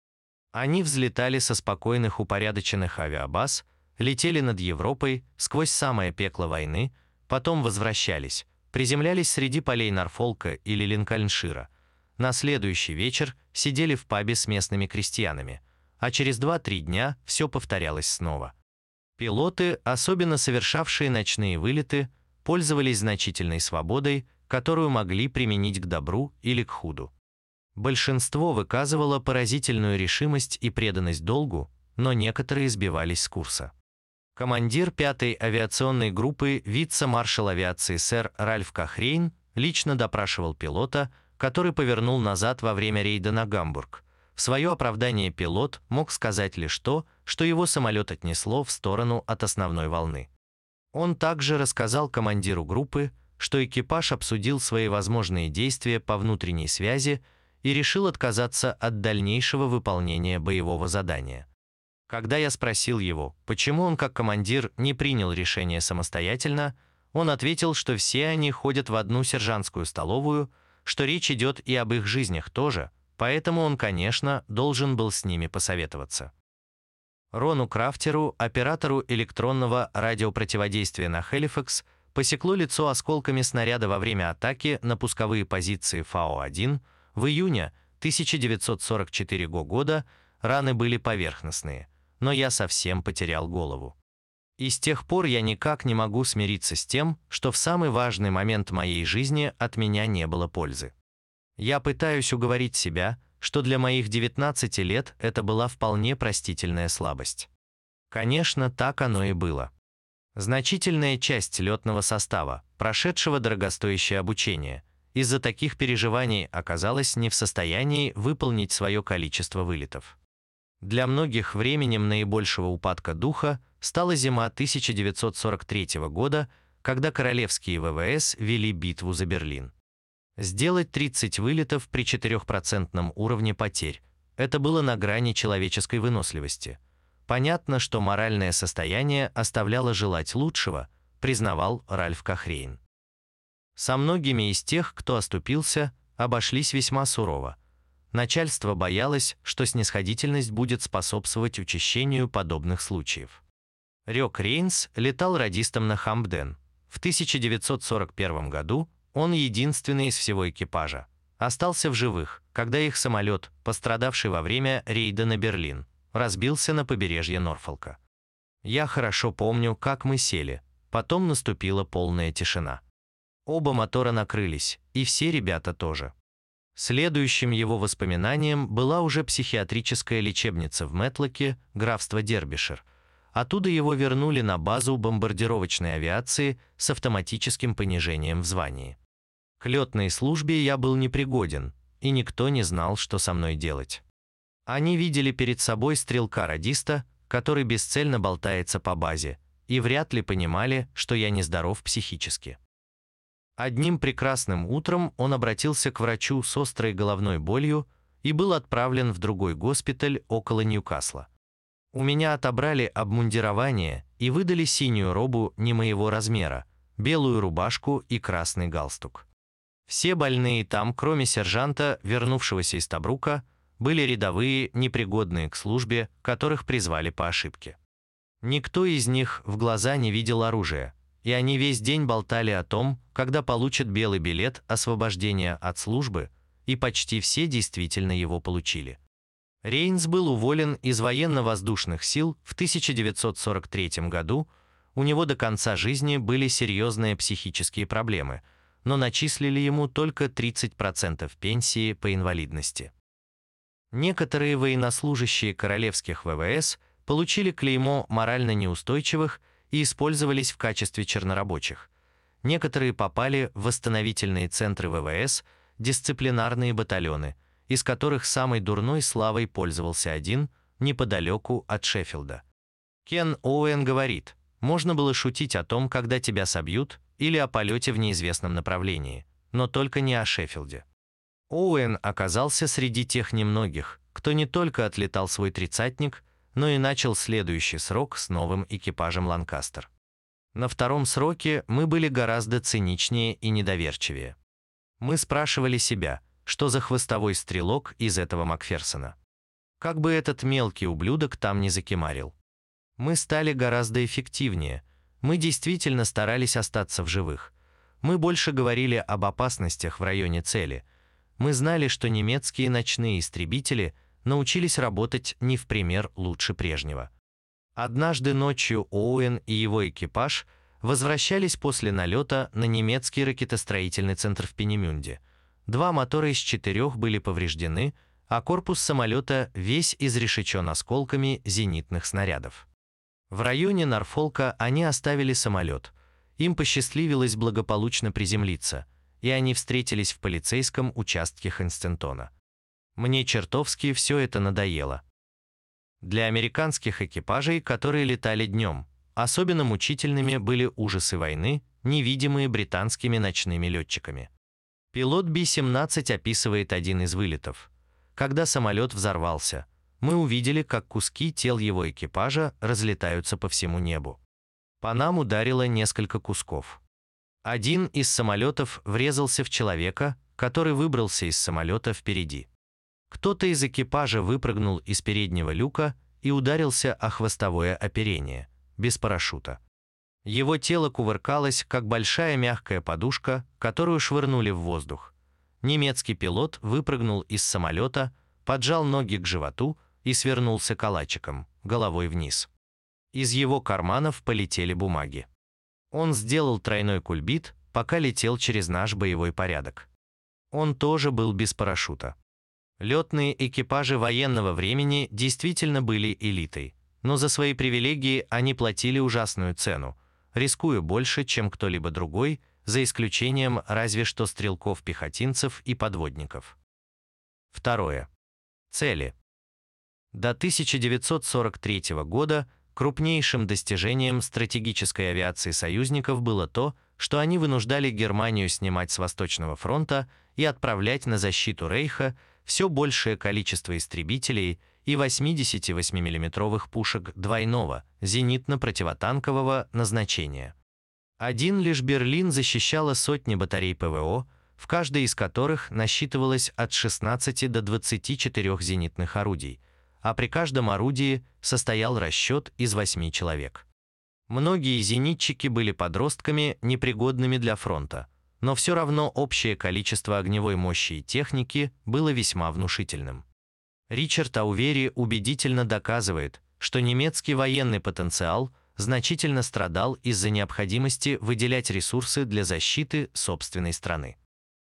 [SPEAKER 1] Они взлетали со спокойных упорядоченных авиабаз, летели над Европой сквозь самое пекло войны, потом возвращались, приземлялись среди полей Норфолка или Линкольншира. На следующий вечер сидели в пабе с местными крестьянами, а через 2-3 дня все повторялось снова. Пилоты, особенно совершавшие ночные вылеты, пользовались значительной свободой, которую могли применить к добру или к худу. Большинство выказывало поразительную решимость и преданность долгу, но некоторые сбивались с курса. Командир 5-й авиационной группы вице-маршал авиации сэр Ральф Кахрейн лично допрашивал пилота, который повернул назад во время рейда на Гамбург. В свое оправдание пилот мог сказать лишь то, что его самолет отнесло в сторону от основной волны. Он также рассказал командиру группы, что экипаж обсудил свои возможные действия по внутренней связи и решил отказаться от дальнейшего выполнения боевого задания. Когда я спросил его, почему он как командир не принял решение самостоятельно, он ответил, что все они ходят в одну сержантскую столовую, что речь идет и об их жизнях тоже, поэтому он, конечно, должен был с ними посоветоваться. Рону Крафтеру, оператору электронного радиопротиводействия на Хелифекс, посекло лицо осколками снаряда во время атаки на пусковые позиции Фао-1 в июне 1944 года, раны были поверхностные – но я совсем потерял голову. И с тех пор я никак не могу смириться с тем, что в самый важный момент моей жизни от меня не было пользы. Я пытаюсь уговорить себя, что для моих 19 лет это была вполне простительная слабость. Конечно, так оно и было. Значительная часть летного состава, прошедшего дорогостоящее обучение, из-за таких переживаний оказалась не в состоянии выполнить свое количество вылетов. Для многих временем наибольшего упадка духа стала зима 1943 года, когда королевские ВВС вели битву за Берлин. Сделать 30 вылетов при 4% уровне потерь – это было на грани человеческой выносливости. Понятно, что моральное состояние оставляло желать лучшего, признавал Ральф Кахрейн. Со многими из тех, кто оступился, обошлись весьма сурово – Начальство боялось, что снисходительность будет способствовать учащению подобных случаев. Рёк Рейнс летал радистом на Хамбден. В 1941 году он единственный из всего экипажа. Остался в живых, когда их самолет, пострадавший во время рейда на Берлин, разбился на побережье Норфолка. Я хорошо помню, как мы сели. Потом наступила полная тишина. Оба мотора накрылись, и все ребята тоже. Следующим его воспоминанием была уже психиатрическая лечебница в Мэтлоке, графство Дербишир. Оттуда его вернули на базу бомбардировочной авиации с автоматическим понижением в звании. К летной службе я был непригоден, и никто не знал, что со мной делать. Они видели перед собой стрелка-радиста, который бесцельно болтается по базе, и вряд ли понимали, что я нездоров психически. Одним прекрасным утром он обратился к врачу с острой головной болью и был отправлен в другой госпиталь около Ньюкасла. У меня отобрали обмундирование и выдали синюю робу не моего размера, белую рубашку и красный галстук. Все больные там, кроме сержанта, вернувшегося из Табрука, были рядовые, непригодные к службе, которых призвали по ошибке. Никто из них в глаза не видел оружия, и они весь день болтали о том, когда получат белый билет освобождения от службы, и почти все действительно его получили. Рейнс был уволен из военно-воздушных сил в 1943 году, у него до конца жизни были серьезные психические проблемы – но начислили ему только 30% пенсии по инвалидности. Некоторые военнослужащие королевских ВВС получили клеймо морально неустойчивых и использовались в качестве чернорабочих. Некоторые попали в восстановительные центры ВВС, дисциплинарные батальоны, из которых самой дурной славой пользовался один неподалеку от Шеффилда. Кен Оуэн говорит, можно было шутить о том, когда тебя собьют, или о полете в неизвестном направлении, но только не о Шеффилде. Оуэн оказался среди тех немногих, кто не только отлетал свой тридцатник, но и начал следующий срок с новым экипажем «Ланкастер». На втором сроке мы были гораздо циничнее и недоверчивее. Мы спрашивали себя, что за хвостовой стрелок из этого Макферсона. Как бы этот мелкий ублюдок там не закимарил. Мы стали гораздо эффективнее, мы действительно старались остаться в живых. Мы больше говорили об опасностях в районе цели. Мы знали, что немецкие ночные истребители научились работать не в пример лучше прежнего. Однажды ночью Оуэн и его экипаж возвращались после налета на немецкий ракетостроительный центр в Пенемюнде. Два мотора из четырех были повреждены, а корпус самолета весь изрешечен осколками зенитных снарядов. В районе Норфолка они оставили самолет. Им посчастливилось благополучно приземлиться, и они встретились в полицейском участке Хэнстентона. Мне чертовски все это надоело. Для американских экипажей, которые летали днем, особенно мучительными были ужасы войны, невидимые британскими ночными летчиками. Пилот Би-17 описывает один из вылетов. Когда самолет взорвался – мы увидели, как куски тел его экипажа разлетаются по всему небу. По нам ударило несколько кусков. Один из самолетов врезался в человека, который выбрался из самолета впереди. Кто-то из экипажа выпрыгнул из переднего люка и ударился о хвостовое оперение, без парашюта. Его тело кувыркалось, как большая мягкая подушка, которую швырнули в воздух. Немецкий пилот выпрыгнул из самолета, поджал ноги к животу, и свернулся калачиком, головой вниз. Из его карманов полетели бумаги. Он сделал тройной кульбит, пока летел через наш боевой порядок. Он тоже был без парашюта. Летные экипажи военного времени действительно были элитой, но за свои привилегии они платили ужасную цену, рискуя больше, чем кто-либо другой, за исключением разве что стрелков-пехотинцев и подводников. Второе. Цели. До 1943 года крупнейшим достижением стратегической авиации союзников было то, что они вынуждали Германию снимать с Восточного фронта и отправлять на защиту Рейха все большее количество истребителей и 88 миллиметровых пушек двойного зенитно-противотанкового назначения. Один лишь Берлин защищала сотни батарей ПВО, в каждой из которых насчитывалось от 16 до 24 зенитных орудий – а при каждом орудии состоял расчет из восьми человек. Многие зенитчики были подростками, непригодными для фронта, но все равно общее количество огневой мощи и техники было весьма внушительным. Ричард Аувери убедительно доказывает, что немецкий военный потенциал значительно страдал из-за необходимости выделять ресурсы для защиты собственной страны.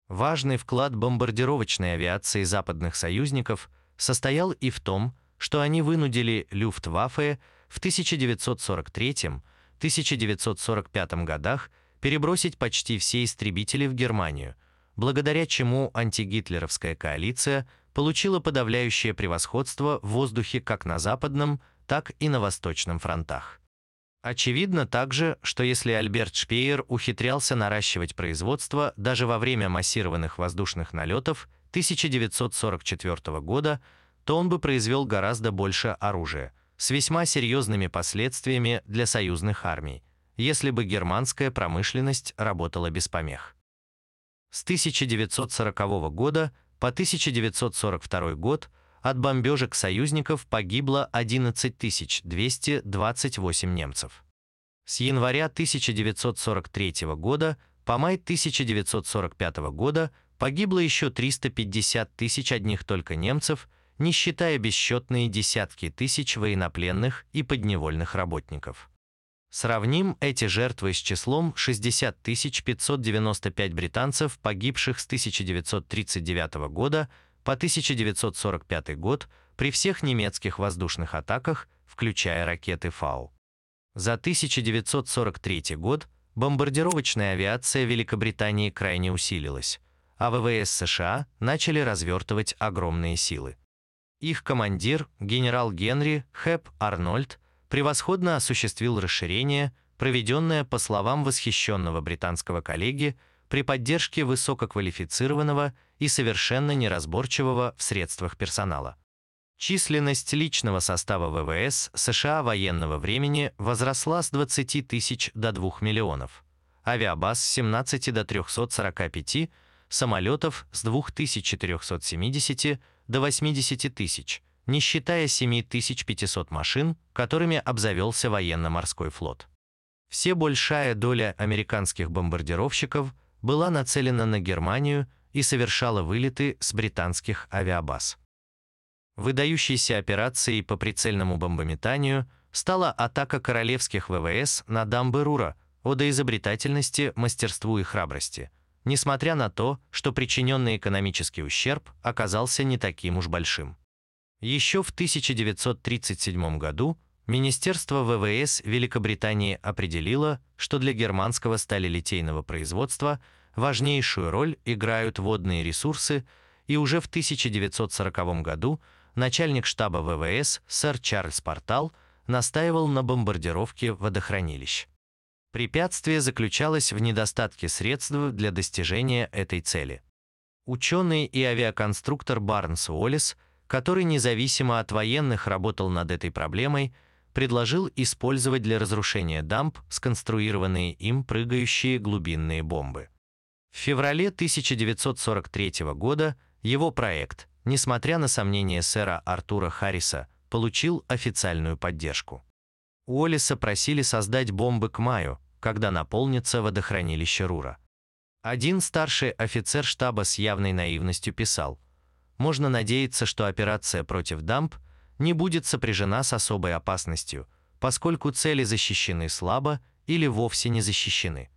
[SPEAKER 1] Важный вклад бомбардировочной авиации западных союзников – состоял и в том, что они вынудили Люфтваффе в 1943-1945 годах перебросить почти все истребители в Германию, благодаря чему антигитлеровская коалиция получила подавляющее превосходство в воздухе как на западном, так и на восточном фронтах. Очевидно также, что если Альберт Шпеер ухитрялся наращивать производство даже во время массированных воздушных налетов 1944 года, то он бы произвел гораздо больше оружия, с весьма серьезными последствиями для союзных армий, если бы германская промышленность работала без помех. С 1940 года по 1942 год – от бомбежек союзников погибло 11 228 немцев. С января 1943 года по май 1945 года погибло еще 350 тысяч одних только немцев, не считая бесчетные десятки тысяч военнопленных и подневольных работников. Сравним эти жертвы с числом 60 595 британцев, погибших с 1939 года по 1945 год при всех немецких воздушных атаках, включая ракеты Фау. За 1943 год бомбардировочная авиация Великобритании крайне усилилась, а ВВС США начали развертывать огромные силы. Их командир, генерал Генри Хэп Арнольд, превосходно осуществил расширение, проведенное, по словам восхищенного британского коллеги, при поддержке высококвалифицированного и совершенно неразборчивого в средствах персонала. Численность личного состава ВВС США военного времени возросла с 20 тысяч до 2 миллионов, авиабаз с 17 до 345, самолетов с 2470 до 80 тысяч, не считая 7500 машин, которыми обзавелся военно-морской флот. Все большая доля американских бомбардировщиков была нацелена на Германию и совершала вылеты с британских авиабаз. Выдающейся операцией по прицельному бомбометанию стала атака королевских ВВС на дамбы Рура, изобретательности, мастерству и храбрости, несмотря на то, что причиненный экономический ущерб оказался не таким уж большим. Еще в 1937 году Министерство ВВС Великобритании определило, что для германского сталелитейного производства – важнейшую роль играют водные ресурсы, и уже в 1940 году начальник штаба ВВС сэр Чарльз Портал настаивал на бомбардировке водохранилищ. Препятствие заключалось в недостатке средств для достижения этой цели. Ученый и авиаконструктор Барнс Уоллес, который независимо от военных работал над этой проблемой, предложил использовать для разрушения дамб сконструированные им прыгающие глубинные бомбы. В феврале 1943 года его проект, несмотря на сомнения сэра Артура Харриса, получил официальную поддержку. Уоллиса просили создать бомбы к маю, когда наполнится водохранилище Рура. Один старший офицер штаба с явной наивностью писал, «Можно надеяться, что операция против дамб не будет сопряжена с особой опасностью, поскольку цели защищены слабо или вовсе не защищены.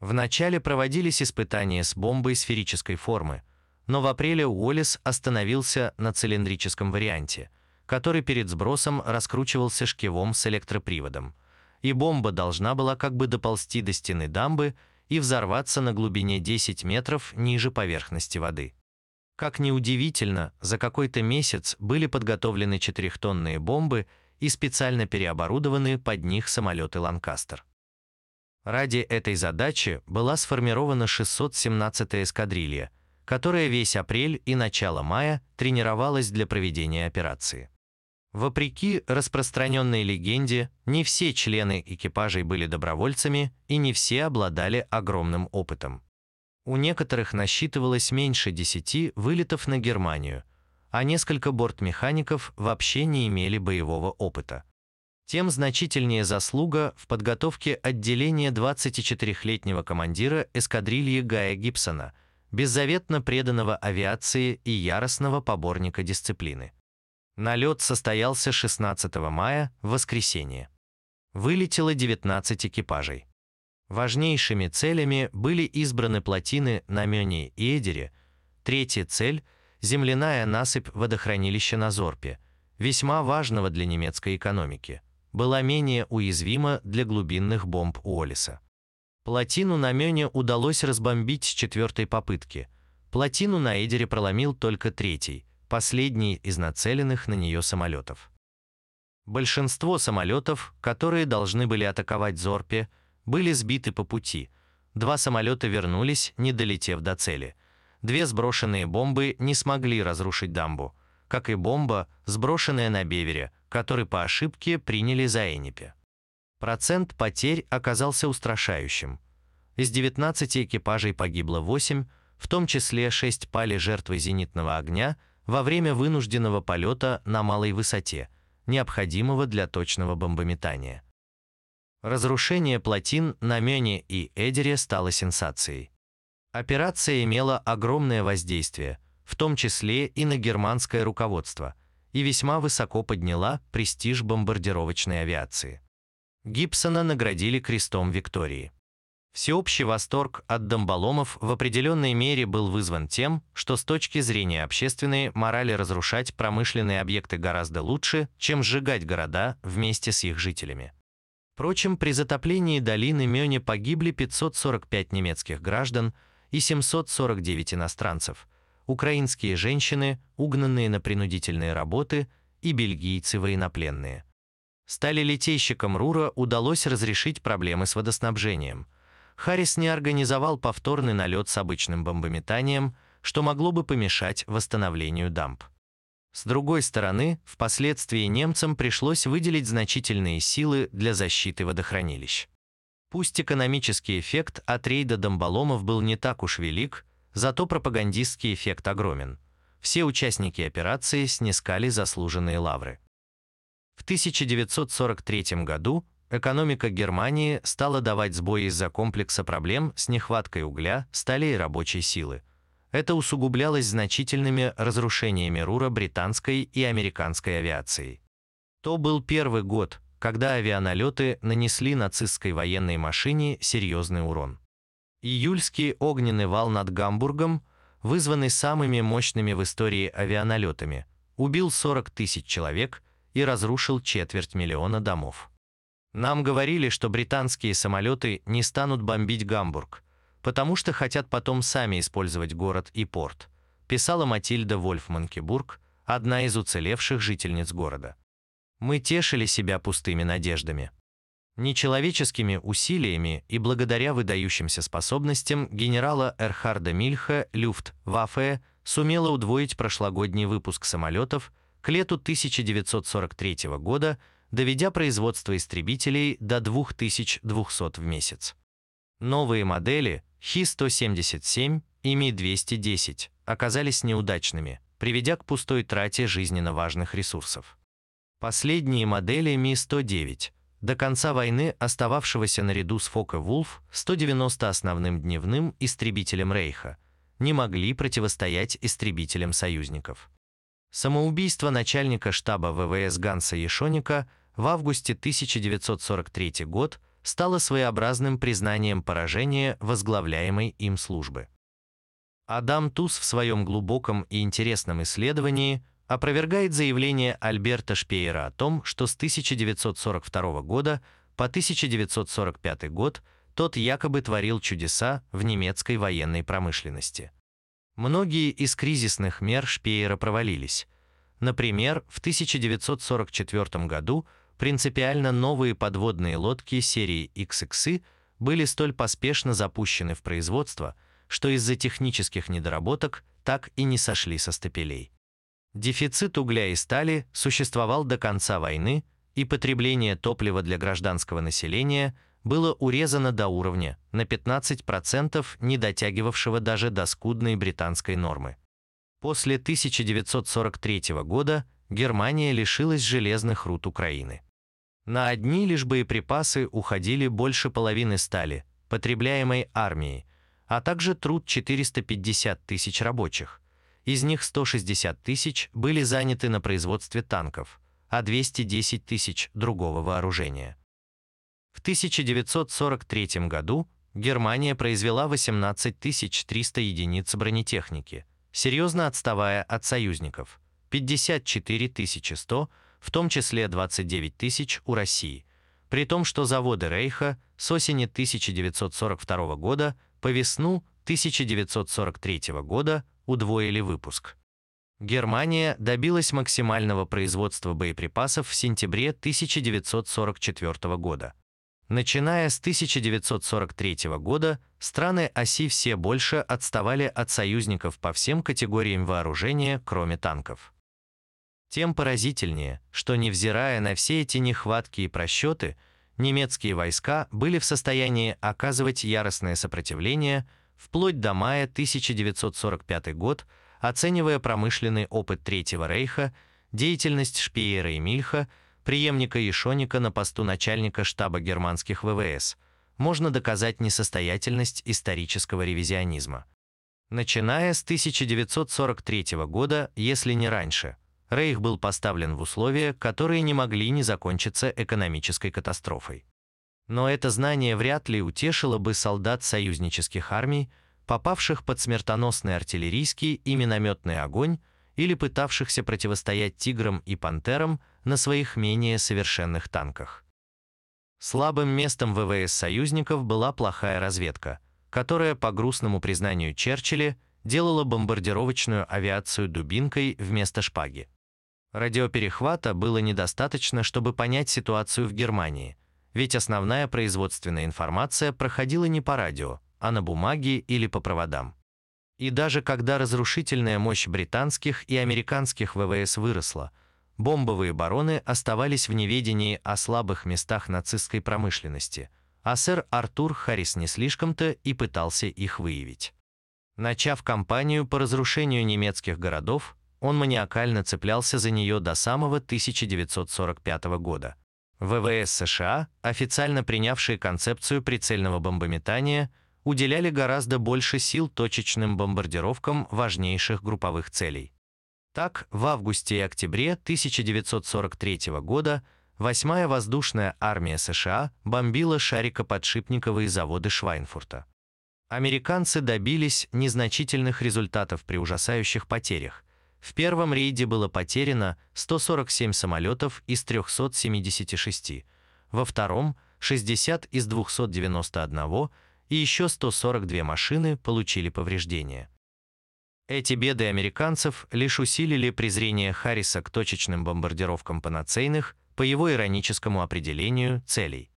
[SPEAKER 1] Вначале проводились испытания с бомбой сферической формы, но в апреле Уоллес остановился на цилиндрическом варианте, который перед сбросом раскручивался шкивом с электроприводом, и бомба должна была как бы доползти до стены дамбы и взорваться на глубине 10 метров ниже поверхности воды. Как ни удивительно, за какой-то месяц были подготовлены четырехтонные бомбы и специально переоборудованы под них самолеты «Ланкастер». Ради этой задачи была сформирована 617-я эскадрилья, которая весь апрель и начало мая тренировалась для проведения операции. Вопреки распространенной легенде, не все члены экипажей были добровольцами и не все обладали огромным опытом. У некоторых насчитывалось меньше десяти вылетов на Германию, а несколько бортмехаников вообще не имели боевого опыта тем значительнее заслуга в подготовке отделения 24-летнего командира эскадрильи Гая Гибсона, беззаветно преданного авиации и яростного поборника дисциплины. Налет состоялся 16 мая, в воскресенье. Вылетело 19 экипажей. Важнейшими целями были избраны плотины на Мёне и Эдере, третья цель – земляная насыпь водохранилища на Зорпе, весьма важного для немецкой экономики – была менее уязвима для глубинных бомб Уоллиса. Плотину на Мёне удалось разбомбить с четвертой попытки. Плотину на Эдере проломил только третий, последний из нацеленных на нее самолетов. Большинство самолетов, которые должны были атаковать Зорпе, были сбиты по пути. Два самолета вернулись, не долетев до цели. Две сброшенные бомбы не смогли разрушить дамбу, как и бомба, сброшенная на Бевере, который по ошибке приняли за Энипе. Процент потерь оказался устрашающим. Из 19 экипажей погибло 8, в том числе 6 пали жертвой зенитного огня во время вынужденного полета на малой высоте – необходимого для точного бомбометания. Разрушение плотин на Мёне и Эдере стало сенсацией. Операция имела огромное воздействие, в том числе и на германское руководство, и весьма высоко подняла престиж бомбардировочной авиации. Гибсона наградили крестом Виктории. Всеобщий восторг от домболомов в определенной мере был вызван тем, что с точки зрения общественной морали разрушать промышленные объекты гораздо лучше, чем сжигать города вместе с их жителями. Впрочем, при затоплении долины Мёне погибли 545 немецких граждан и 749 иностранцев, украинские женщины, угнанные на принудительные работы, и бельгийцы военнопленные. Стали литейщикам Рура удалось разрешить проблемы с водоснабжением – Харрис не организовал повторный налет с обычным бомбометанием, что могло бы помешать восстановлению дамб. С другой стороны, впоследствии немцам пришлось выделить значительные силы для защиты водохранилищ. Пусть экономический эффект от рейда домболомов был не так уж велик, зато пропагандистский эффект огромен. Все участники операции снискали заслуженные лавры. В 1943 году экономика Германии стала давать сбой из-за комплекса проблем с нехваткой угля, стали и рабочей силы. Это усугублялось значительными разрушениями РУРа британской и американской авиацией. То был первый год, когда авианалеты нанесли нацистской военной машине серьезный урон. Июльский огненный вал над Гамбургом, вызванный самыми мощными в истории авианалетами, убил 40 тысяч человек и разрушил четверть миллиона домов. Нам говорили, что британские самолеты не станут бомбить Гамбург, потому что хотят потом сами использовать город и порт, писала Матильда Вольфманкебург, одна из уцелевших жительниц города. Мы тешили себя пустыми надеждами. Нечеловеческими усилиями и благодаря выдающимся способностям генерала Эрхарда Мильха Люфт Ваффе сумела удвоить прошлогодний выпуск самолетов к лету 1943 года доведя производство истребителей до 2200 в месяц. Новые модели Хи-177 и Ми-210 оказались неудачными, приведя к пустой трате жизненно важных ресурсов. Последние модели Ми-109, до конца войны остававшегося наряду с Фоке-Вулф 190 основным дневным истребителем Рейха, не могли противостоять истребителям союзников. Самоубийство начальника штаба ВВС Ганса Ешоника – в августе 1943 год стало своеобразным признанием поражения возглавляемой им службы. Адам Туз в своем глубоком и интересном исследовании опровергает заявление Альберта Шпеера о том, что с 1942 года по 1945 год тот якобы творил чудеса в немецкой военной промышленности. Многие из кризисных мер Шпеера провалились. Например, в 1944 году принципиально новые подводные лодки серии XXI были столь поспешно запущены в производство, что из-за технических недоработок так и не сошли со стапелей. Дефицит угля и стали существовал до конца войны, и потребление топлива для гражданского населения было урезано до уровня на 15% не дотягивавшего даже до скудной британской нормы. После 1943 года Германия лишилась железных руд Украины. На одни лишь боеприпасы уходили больше половины стали, потребляемой армией, а также труд 450 тысяч рабочих. Из них 160 тысяч были заняты на производстве танков, а 210 тысяч другого вооружения. В 1943 году Германия произвела 18 300 единиц бронетехники, серьезно отставая от союзников, 54 100 в том числе 29 тысяч у России, при том, что заводы Рейха с осени 1942 года по весну 1943 года удвоили выпуск. Германия добилась максимального производства боеприпасов в сентябре 1944 года. Начиная с 1943 года страны оси все больше отставали от союзников по всем категориям вооружения, кроме танков. Тем поразительнее, что невзирая на все эти нехватки и просчеты, немецкие войска были в состоянии оказывать яростное сопротивление вплоть до мая 1945 год, оценивая промышленный опыт Третьего Рейха, деятельность Шпиера и Мильха, преемника Ешоника на посту начальника штаба германских ВВС, можно доказать несостоятельность исторического ревизионизма. Начиная с 1943 года, если не раньше, Рейх был поставлен в условия, которые не могли не закончиться экономической катастрофой. Но это знание вряд ли утешило бы солдат союзнических армий, попавших под смертоносный артиллерийский и минометный огонь или пытавшихся противостоять «Тиграм» и «Пантерам» на своих менее совершенных танках. Слабым местом ВВС союзников была плохая разведка, которая, по грустному признанию Черчилля, делала бомбардировочную авиацию дубинкой вместо шпаги. Радиоперехвата было недостаточно, чтобы понять ситуацию в Германии, ведь основная производственная информация проходила не по радио, а на бумаге или по проводам. И даже когда разрушительная мощь британских и американских ВВС выросла, бомбовые бароны оставались в неведении о слабых местах нацистской промышленности, а сэр Артур Харрис не слишком-то и пытался их выявить. Начав кампанию по разрушению немецких городов, он маниакально цеплялся за нее до самого 1945 года. ВВС США, официально принявшие концепцию прицельного бомбометания, уделяли гораздо больше сил точечным бомбардировкам важнейших групповых целей. Так, в августе и октябре 1943 года 8-я воздушная армия США бомбила шарикоподшипниковые заводы Швайнфурта. Американцы добились незначительных результатов при ужасающих потерях. В первом рейде было потеряно 147 самолетов из 376, во втором – 60 из 291, и еще 142 машины получили повреждения. Эти беды американцев лишь усилили презрение Харриса к точечным бомбардировкам панацейных по его ироническому определению целей.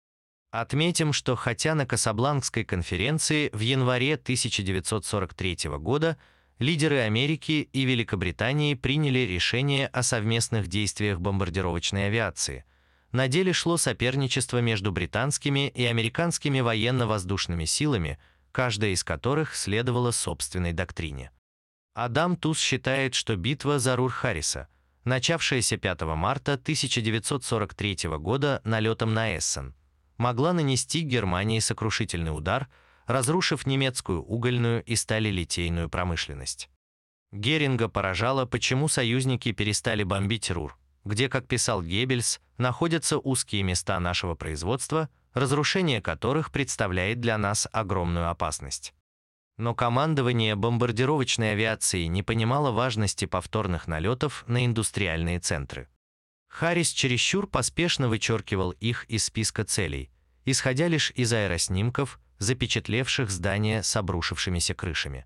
[SPEAKER 1] Отметим, что хотя на Касабланкской конференции в январе 1943 года лидеры Америки и Великобритании приняли решение о совместных действиях бомбардировочной авиации – на деле шло соперничество между британскими и американскими военно-воздушными силами, каждая из которых следовала собственной доктрине. Адам Туз считает, что битва за Рур-Харриса, начавшаяся 5 марта 1943 года налетом на Эссен, могла нанести Германии сокрушительный удар, разрушив немецкую угольную и сталелитейную промышленность. Геринга поражало, почему союзники перестали бомбить Рур, где, как писал Геббельс, находятся узкие места нашего производства, разрушение которых представляет для нас огромную опасность. Но командование бомбардировочной авиации не понимало важности повторных налетов на индустриальные центры. Харрис чересчур поспешно вычеркивал их из списка целей, исходя лишь из аэроснимков, запечатлевших здания с обрушившимися крышами.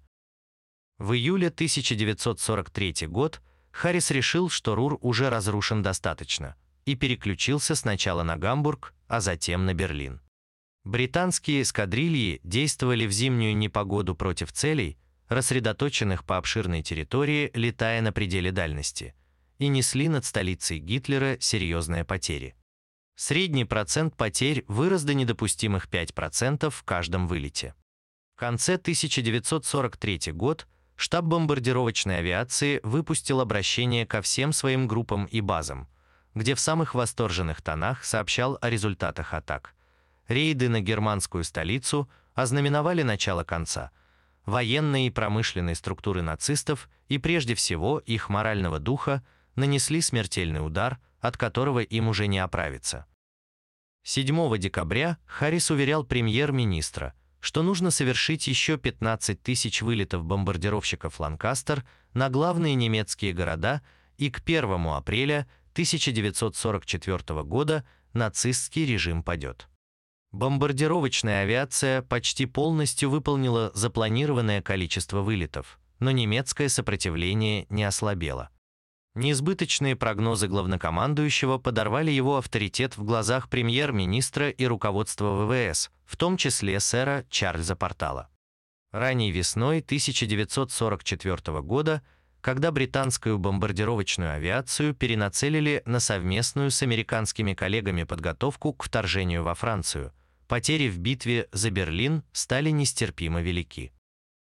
[SPEAKER 1] В июле 1943 год Харрис решил, что Рур уже разрушен достаточно, и переключился сначала на Гамбург, а затем на Берлин. Британские эскадрильи действовали в зимнюю непогоду против целей, рассредоточенных по обширной территории, летая на пределе дальности, и несли над столицей Гитлера серьезные потери. Средний процент потерь вырос до недопустимых 5% в каждом вылете. В конце 1943 год штаб бомбардировочной авиации выпустил обращение ко всем своим группам и базам, где в самых восторженных тонах сообщал о результатах атак. Рейды на германскую столицу ознаменовали начало конца. Военные и промышленные структуры нацистов и прежде всего их морального духа нанесли смертельный удар, от которого им уже не оправиться. 7 декабря Харрис уверял премьер-министра – что нужно совершить еще 15 тысяч вылетов бомбардировщиков «Ланкастер» на главные немецкие города, и к 1 апреля 1944 года нацистский режим падет. Бомбардировочная авиация почти полностью выполнила запланированное количество вылетов, но немецкое сопротивление не ослабело. Неизбыточные прогнозы главнокомандующего подорвали его авторитет в глазах премьер-министра и руководства ВВС, в том числе сэра Чарльза Портала. Ранней весной 1944 года, когда британскую бомбардировочную авиацию перенацелили на совместную с американскими коллегами подготовку к вторжению во Францию, потери в битве за Берлин стали нестерпимо велики.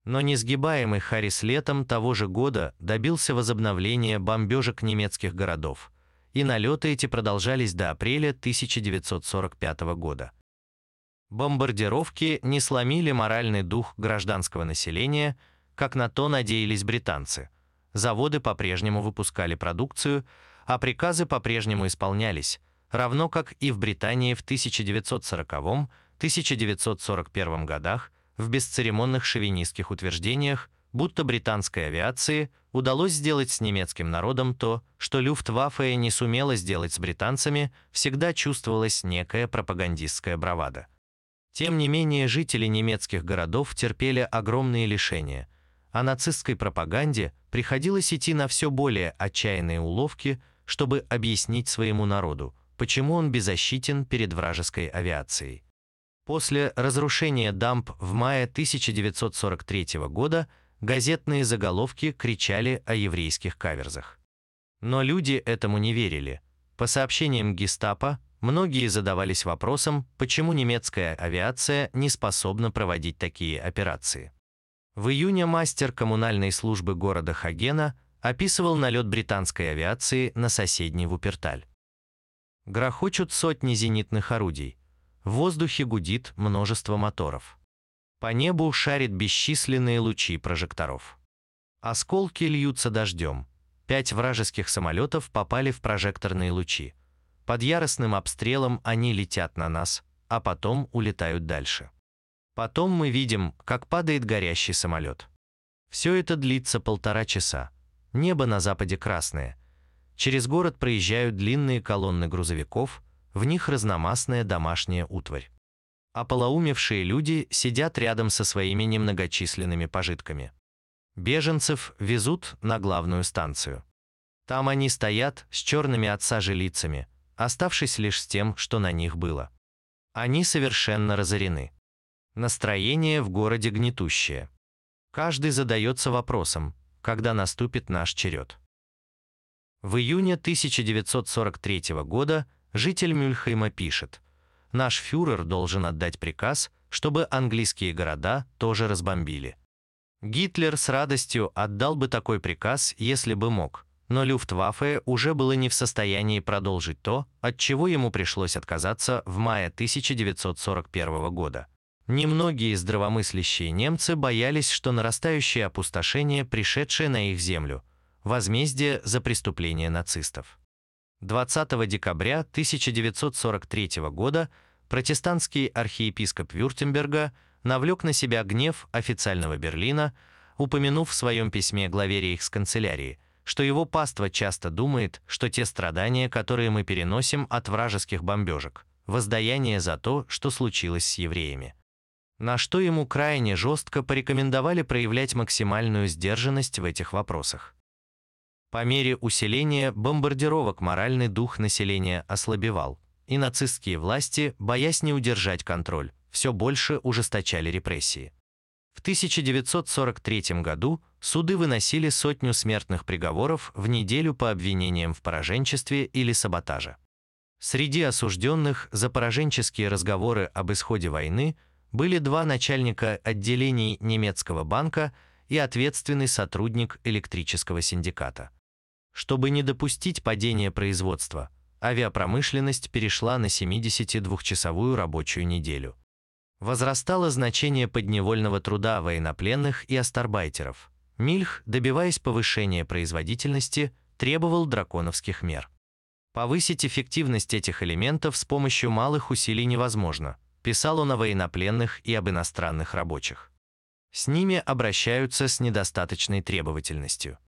[SPEAKER 1] Но несгибаемый Харрис летом того же года добился возобновления бомбежек немецких городов, и налеты эти продолжались до апреля 1945 года. Бомбардировки не сломили моральный дух гражданского населения, как на то надеялись британцы. Заводы по-прежнему выпускали продукцию, а приказы по-прежнему исполнялись, равно как и в Британии в 1940-1941 годах, в бесцеремонных шовинистских утверждениях, будто британской авиации удалось сделать с немецким народом то, что Люфтваффе не сумела сделать с британцами, всегда чувствовалась некая пропагандистская бравада. Тем не менее, жители немецких городов терпели огромные лишения, а нацистской пропаганде приходилось идти на все более отчаянные уловки, чтобы объяснить своему народу, почему он беззащитен перед вражеской авиацией. После разрушения дамб в мае 1943 года газетные заголовки кричали о еврейских каверзах. Но люди этому не верили. По сообщениям гестапо, многие задавались вопросом, почему немецкая авиация не способна проводить такие операции. В июне мастер коммунальной службы города Хагена описывал налет британской авиации на соседний Вуперталь. Грохочут сотни зенитных орудий, в воздухе гудит множество моторов. По небу шарит бесчисленные лучи прожекторов. Осколки льются дождем. Пять вражеских самолетов попали в прожекторные лучи. Под яростным обстрелом они летят на нас, а потом улетают дальше. Потом мы видим, как падает горящий самолет. Все это длится полтора часа. Небо на западе красное. Через город проезжают длинные колонны грузовиков, в них разномастная домашняя утварь. А полоумевшие люди сидят рядом со своими немногочисленными пожитками. Беженцев везут на главную станцию. Там они стоят с черными от сажи лицами, оставшись лишь с тем, что на них было. Они совершенно разорены. Настроение в городе гнетущее. Каждый задается вопросом, когда наступит наш черед. В июне 1943 года Житель Мюльхейма пишет, «Наш фюрер должен отдать приказ, чтобы английские города тоже разбомбили. Гитлер с радостью отдал бы такой приказ, если бы мог, но Люфтваффе уже было не в состоянии продолжить то, от чего ему пришлось отказаться в мае 1941 года. Немногие здравомыслящие немцы боялись, что нарастающее опустошение, пришедшее на их землю, возмездие за преступления нацистов. 20 декабря 1943 года протестантский архиепископ Вюртемберга навлек на себя гнев официального Берлина, упомянув в своем письме главе рейхсканцелярии, что его паства часто думает, что те страдания, которые мы переносим от вражеских бомбежек, воздаяние за то, что случилось с евреями. На что ему крайне жестко порекомендовали проявлять максимальную сдержанность в этих вопросах. По мере усиления бомбардировок моральный дух населения ослабевал, и нацистские власти, боясь не удержать контроль, все больше ужесточали репрессии. В 1943 году суды выносили сотню смертных приговоров в неделю по обвинениям в пораженчестве или саботаже. Среди осужденных за пораженческие разговоры об исходе войны были два начальника отделений немецкого банка и ответственный сотрудник электрического синдиката. Чтобы не допустить падения производства, авиапромышленность перешла на 72-часовую рабочую неделю. Возрастало значение подневольного труда военнопленных и астарбайтеров. Мильх, добиваясь повышения производительности, требовал драконовских мер. Повысить эффективность этих элементов с помощью малых усилий невозможно, писал он о военнопленных и об иностранных рабочих. С ними обращаются с недостаточной требовательностью.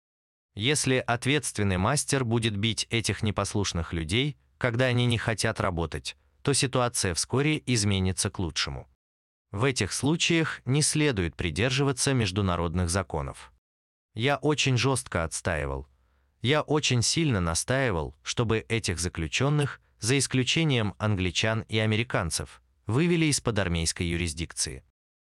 [SPEAKER 1] Если ответственный мастер будет бить этих непослушных людей, когда они не хотят работать, то ситуация вскоре изменится к лучшему. В этих случаях не следует придерживаться международных законов. Я очень жестко отстаивал. Я очень сильно настаивал, чтобы этих заключенных, за исключением англичан и американцев, вывели из-под армейской юрисдикции.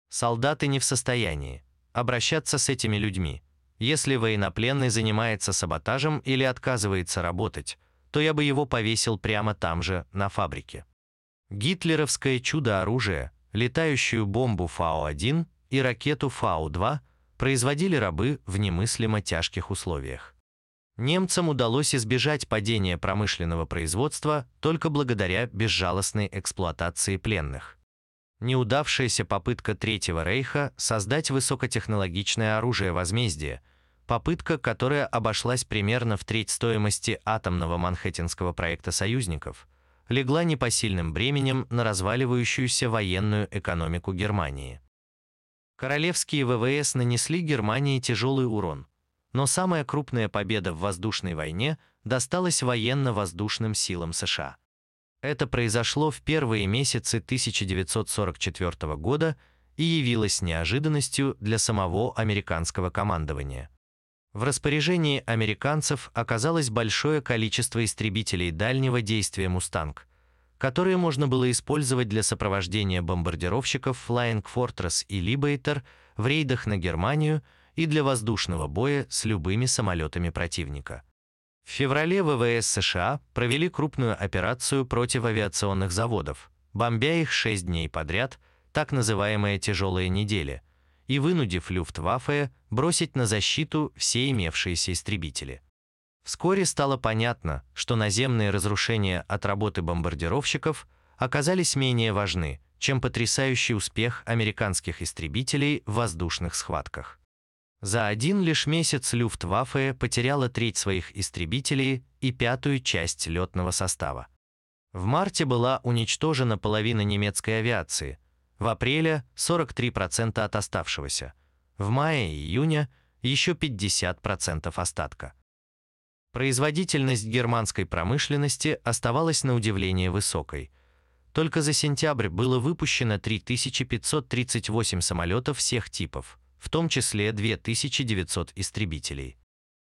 [SPEAKER 1] Солдаты не в состоянии обращаться с этими людьми. Если военнопленный занимается саботажем или отказывается работать, то я бы его повесил прямо там же, на фабрике. Гитлеровское чудо-оружие, летающую бомбу Фау-1 и ракету Фау-2 производили рабы в немыслимо тяжких условиях. Немцам удалось избежать падения промышленного производства только благодаря безжалостной эксплуатации пленных. Неудавшаяся попытка Третьего Рейха создать высокотехнологичное оружие возмездия, попытка, которая обошлась примерно в треть стоимости атомного манхэттенского проекта союзников – легла непосильным бременем на разваливающуюся военную экономику Германии. Королевские ВВС нанесли Германии тяжелый урон, но самая крупная победа в воздушной войне досталась военно-воздушным силам США. Это произошло в первые месяцы 1944 года и явилось неожиданностью для самого американского командования. В распоряжении американцев оказалось большое количество истребителей дальнего действия «Мустанг», которые можно было использовать для сопровождения бомбардировщиков Flying Fortress и Liberator в рейдах на Германию и для воздушного боя с любыми самолетами противника. В феврале ВВС США провели крупную операцию против авиационных заводов, бомбя их 6 дней подряд, так называемая «тяжелая неделя», и вынудив Люфтваффе бросить на защиту все имевшиеся истребители. Вскоре стало понятно, что наземные разрушения от работы бомбардировщиков оказались менее важны, чем потрясающий успех американских истребителей в воздушных схватках. За один лишь месяц Люфтваффе потеряла треть своих истребителей и пятую часть летного состава. В марте была уничтожена половина немецкой авиации, в апреле 43% от оставшегося, в мае и июне еще 50% остатка. Производительность германской промышленности оставалась на удивление высокой. Только за сентябрь было выпущено 3538 самолетов всех типов, в том числе 2900 истребителей.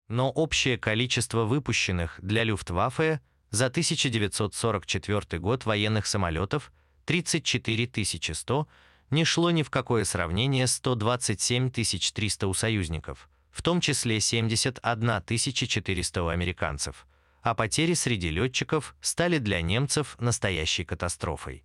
[SPEAKER 1] Но общее количество выпущенных для Люфтваффе за 1944 год военных самолетов 34 100 не шло ни в какое сравнение с 127 300 у союзников, в том числе 71 400 у американцев, а потери среди летчиков стали для немцев настоящей катастрофой.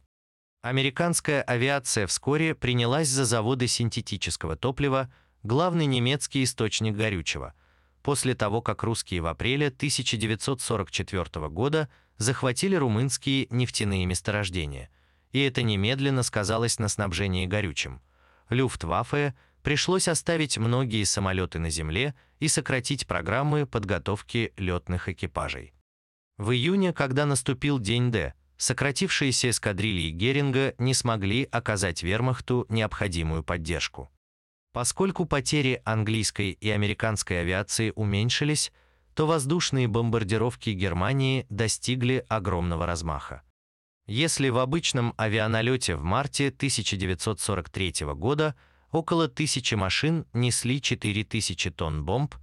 [SPEAKER 1] Американская авиация вскоре принялась за заводы синтетического топлива, главный немецкий источник горючего, после того, как русские в апреле 1944 года захватили румынские нефтяные месторождения – и это немедленно сказалось на снабжении горючим. Люфтваффе пришлось оставить многие самолеты на земле и сократить программы подготовки летных экипажей. В июне, когда наступил день Д, сократившиеся эскадрильи Геринга не смогли оказать вермахту необходимую поддержку. Поскольку потери английской и американской авиации уменьшились, то воздушные бомбардировки Германии достигли огромного размаха. Если в обычном авианалете в марте 1943 года около тысячи машин несли 4000 тонн бомб,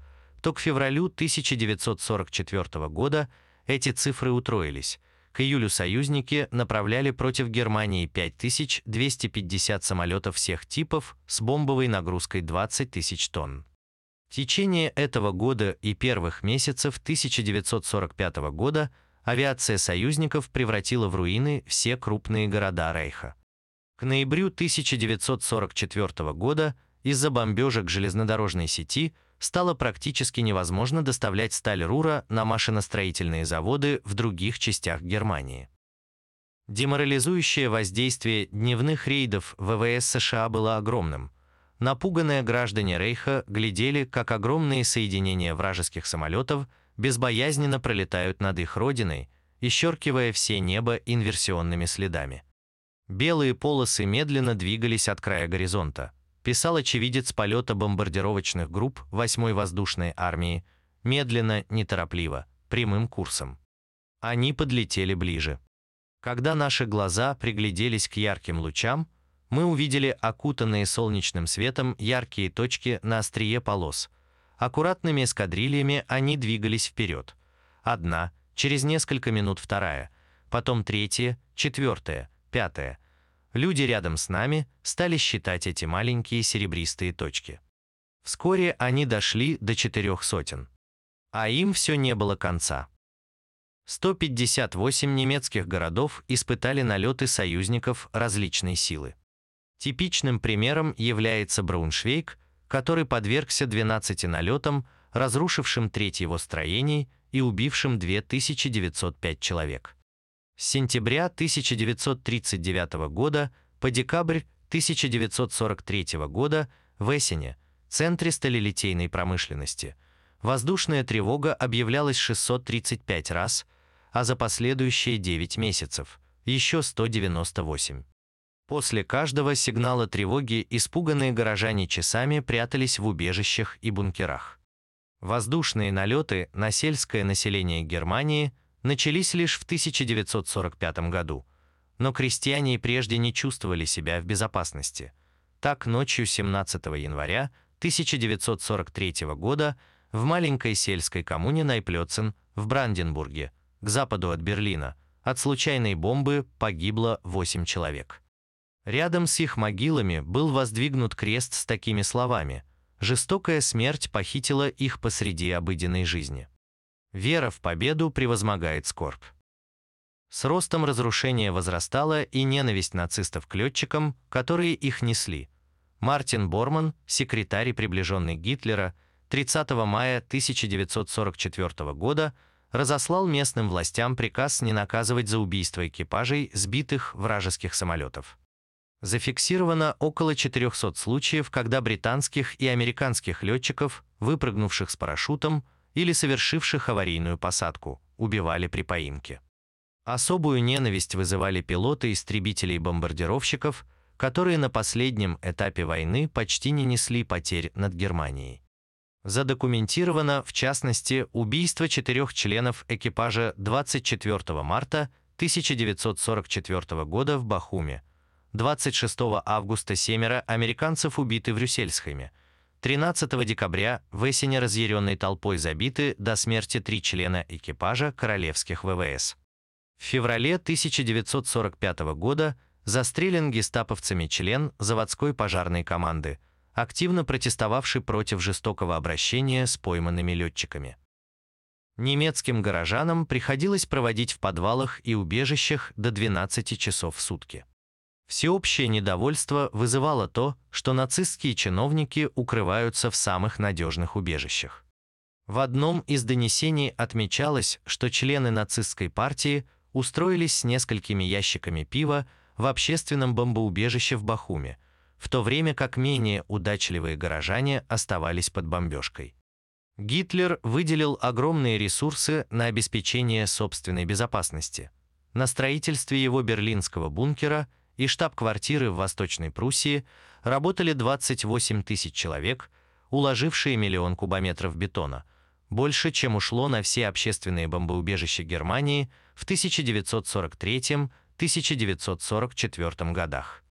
[SPEAKER 1] то к февралю 1944 года эти цифры утроились. К июлю союзники направляли против Германии 5250 самолетов всех типов с бомбовой нагрузкой 20 тысяч тонн. В течение этого года и первых месяцев 1945 года – авиация союзников превратила в руины все крупные города Рейха. К ноябрю 1944 года из-за бомбежек железнодорожной сети стало практически невозможно доставлять сталь Рура на машиностроительные заводы в других частях Германии. Деморализующее воздействие дневных рейдов ВВС США было огромным. Напуганные граждане Рейха глядели, как огромные соединения вражеских самолетов – безбоязненно пролетают над их родиной, исчеркивая все небо инверсионными следами. Белые полосы медленно двигались от края горизонта, писал очевидец полета бомбардировочных групп 8-й воздушной армии, медленно, неторопливо, прямым курсом. Они подлетели ближе. Когда наши глаза пригляделись к ярким лучам, мы увидели окутанные солнечным светом яркие точки на острие полос. Аккуратными эскадрильями они двигались вперед. Одна, через несколько минут вторая, потом третья, четвертая, пятая. Люди рядом с нами стали считать эти маленькие серебристые точки. Вскоре они дошли до четырех сотен. А им все не было конца. 158 немецких городов испытали налеты союзников различной силы. Типичным примером является Брауншвейг, который подвергся 12 налетам, разрушившим треть его строений и убившим 2905 человек. С сентября 1939 года по декабрь 1943 года в Эссене, центре сталелитейной промышленности, воздушная тревога объявлялась 635 раз, а за последующие 9 месяцев – еще 198. После каждого сигнала тревоги испуганные горожане часами прятались в убежищах и бункерах. Воздушные налеты на сельское население Германии начались лишь в 1945 году, но крестьяне прежде не чувствовали себя в безопасности. Так, ночью 17 января 1943 года в маленькой сельской коммуне Найплёцен в Бранденбурге, к западу от Берлина, от случайной бомбы погибло 8 человек. Рядом с их могилами был воздвигнут крест с такими словами «Жестокая смерть похитила их посреди обыденной жизни». Вера в победу превозмогает скорбь. С ростом разрушения возрастала и ненависть нацистов к летчикам, которые их несли. Мартин Борман, секретарь и приближенный Гитлера, 30 мая 1944 года разослал местным властям приказ не наказывать за убийство экипажей сбитых вражеских самолетов. Зафиксировано около 400 случаев, когда британских и американских летчиков, выпрыгнувших с парашютом или совершивших аварийную посадку, убивали при поимке. Особую ненависть вызывали пилоты истребителей-бомбардировщиков, которые на последнем этапе войны почти не несли потерь над Германией. Задокументировано, в частности, убийство четырех членов экипажа 24 марта 1944 года в Бахуме, 26 августа семеро американцев убиты в Рюссельсхайме. 13 декабря в Эссене разъяренной толпой забиты до смерти три члена экипажа королевских ВВС. В феврале 1945 года застрелен гестаповцами член заводской пожарной команды, активно протестовавший против жестокого обращения с пойманными летчиками. Немецким горожанам приходилось проводить в подвалах и убежищах до 12 часов в сутки. Всеобщее недовольство вызывало то, что нацистские чиновники укрываются в самых надежных убежищах. В одном из донесений отмечалось, что члены нацистской партии устроились с несколькими ящиками пива в общественном бомбоубежище в Бахуме, в то время как менее удачливые горожане оставались под бомбежкой. Гитлер выделил огромные ресурсы на обеспечение собственной безопасности. На строительстве его берлинского бункера – и штаб-квартиры в Восточной Пруссии работали 28 тысяч человек, уложившие миллион кубометров бетона, больше, чем ушло на все общественные бомбоубежища Германии в 1943-1944 годах.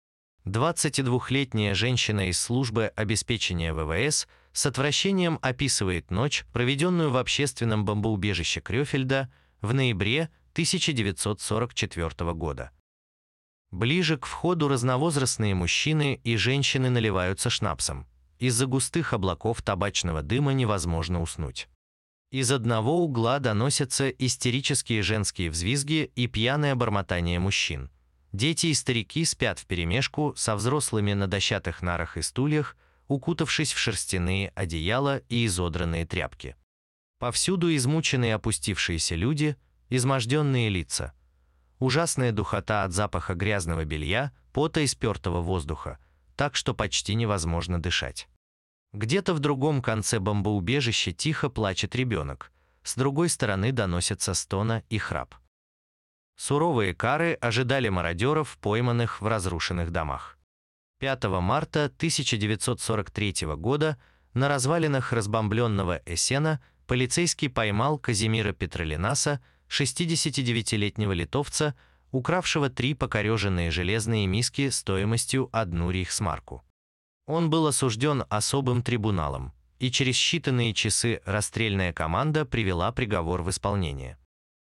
[SPEAKER 1] 22-летняя женщина из службы обеспечения ВВС с отвращением описывает ночь, проведенную в общественном бомбоубежище Крёфельда в ноябре 1944 года. Ближе к входу разновозрастные мужчины и женщины наливаются шнапсом. Из-за густых облаков табачного дыма невозможно уснуть. Из одного угла доносятся истерические женские взвизги и пьяное бормотание мужчин. Дети и старики спят вперемешку со взрослыми на дощатых нарах и стульях, укутавшись в шерстяные одеяла и изодранные тряпки. Повсюду измученные опустившиеся люди, изможденные лица – Ужасная духота от запаха грязного белья, пота и спертого воздуха, так что почти невозможно дышать. Где-то в другом конце бомбоубежища тихо плачет ребенок, с другой стороны доносятся стона и храп. Суровые кары ожидали мародеров, пойманных в разрушенных домах. 5 марта 1943 года на развалинах разбомбленного Эсена полицейский поймал Казимира Петролинаса, 69-летнего литовца, укравшего три покореженные железные миски стоимостью одну рейхсмарку. Он был осужден особым трибуналом, и через считанные часы расстрельная команда привела приговор в исполнение.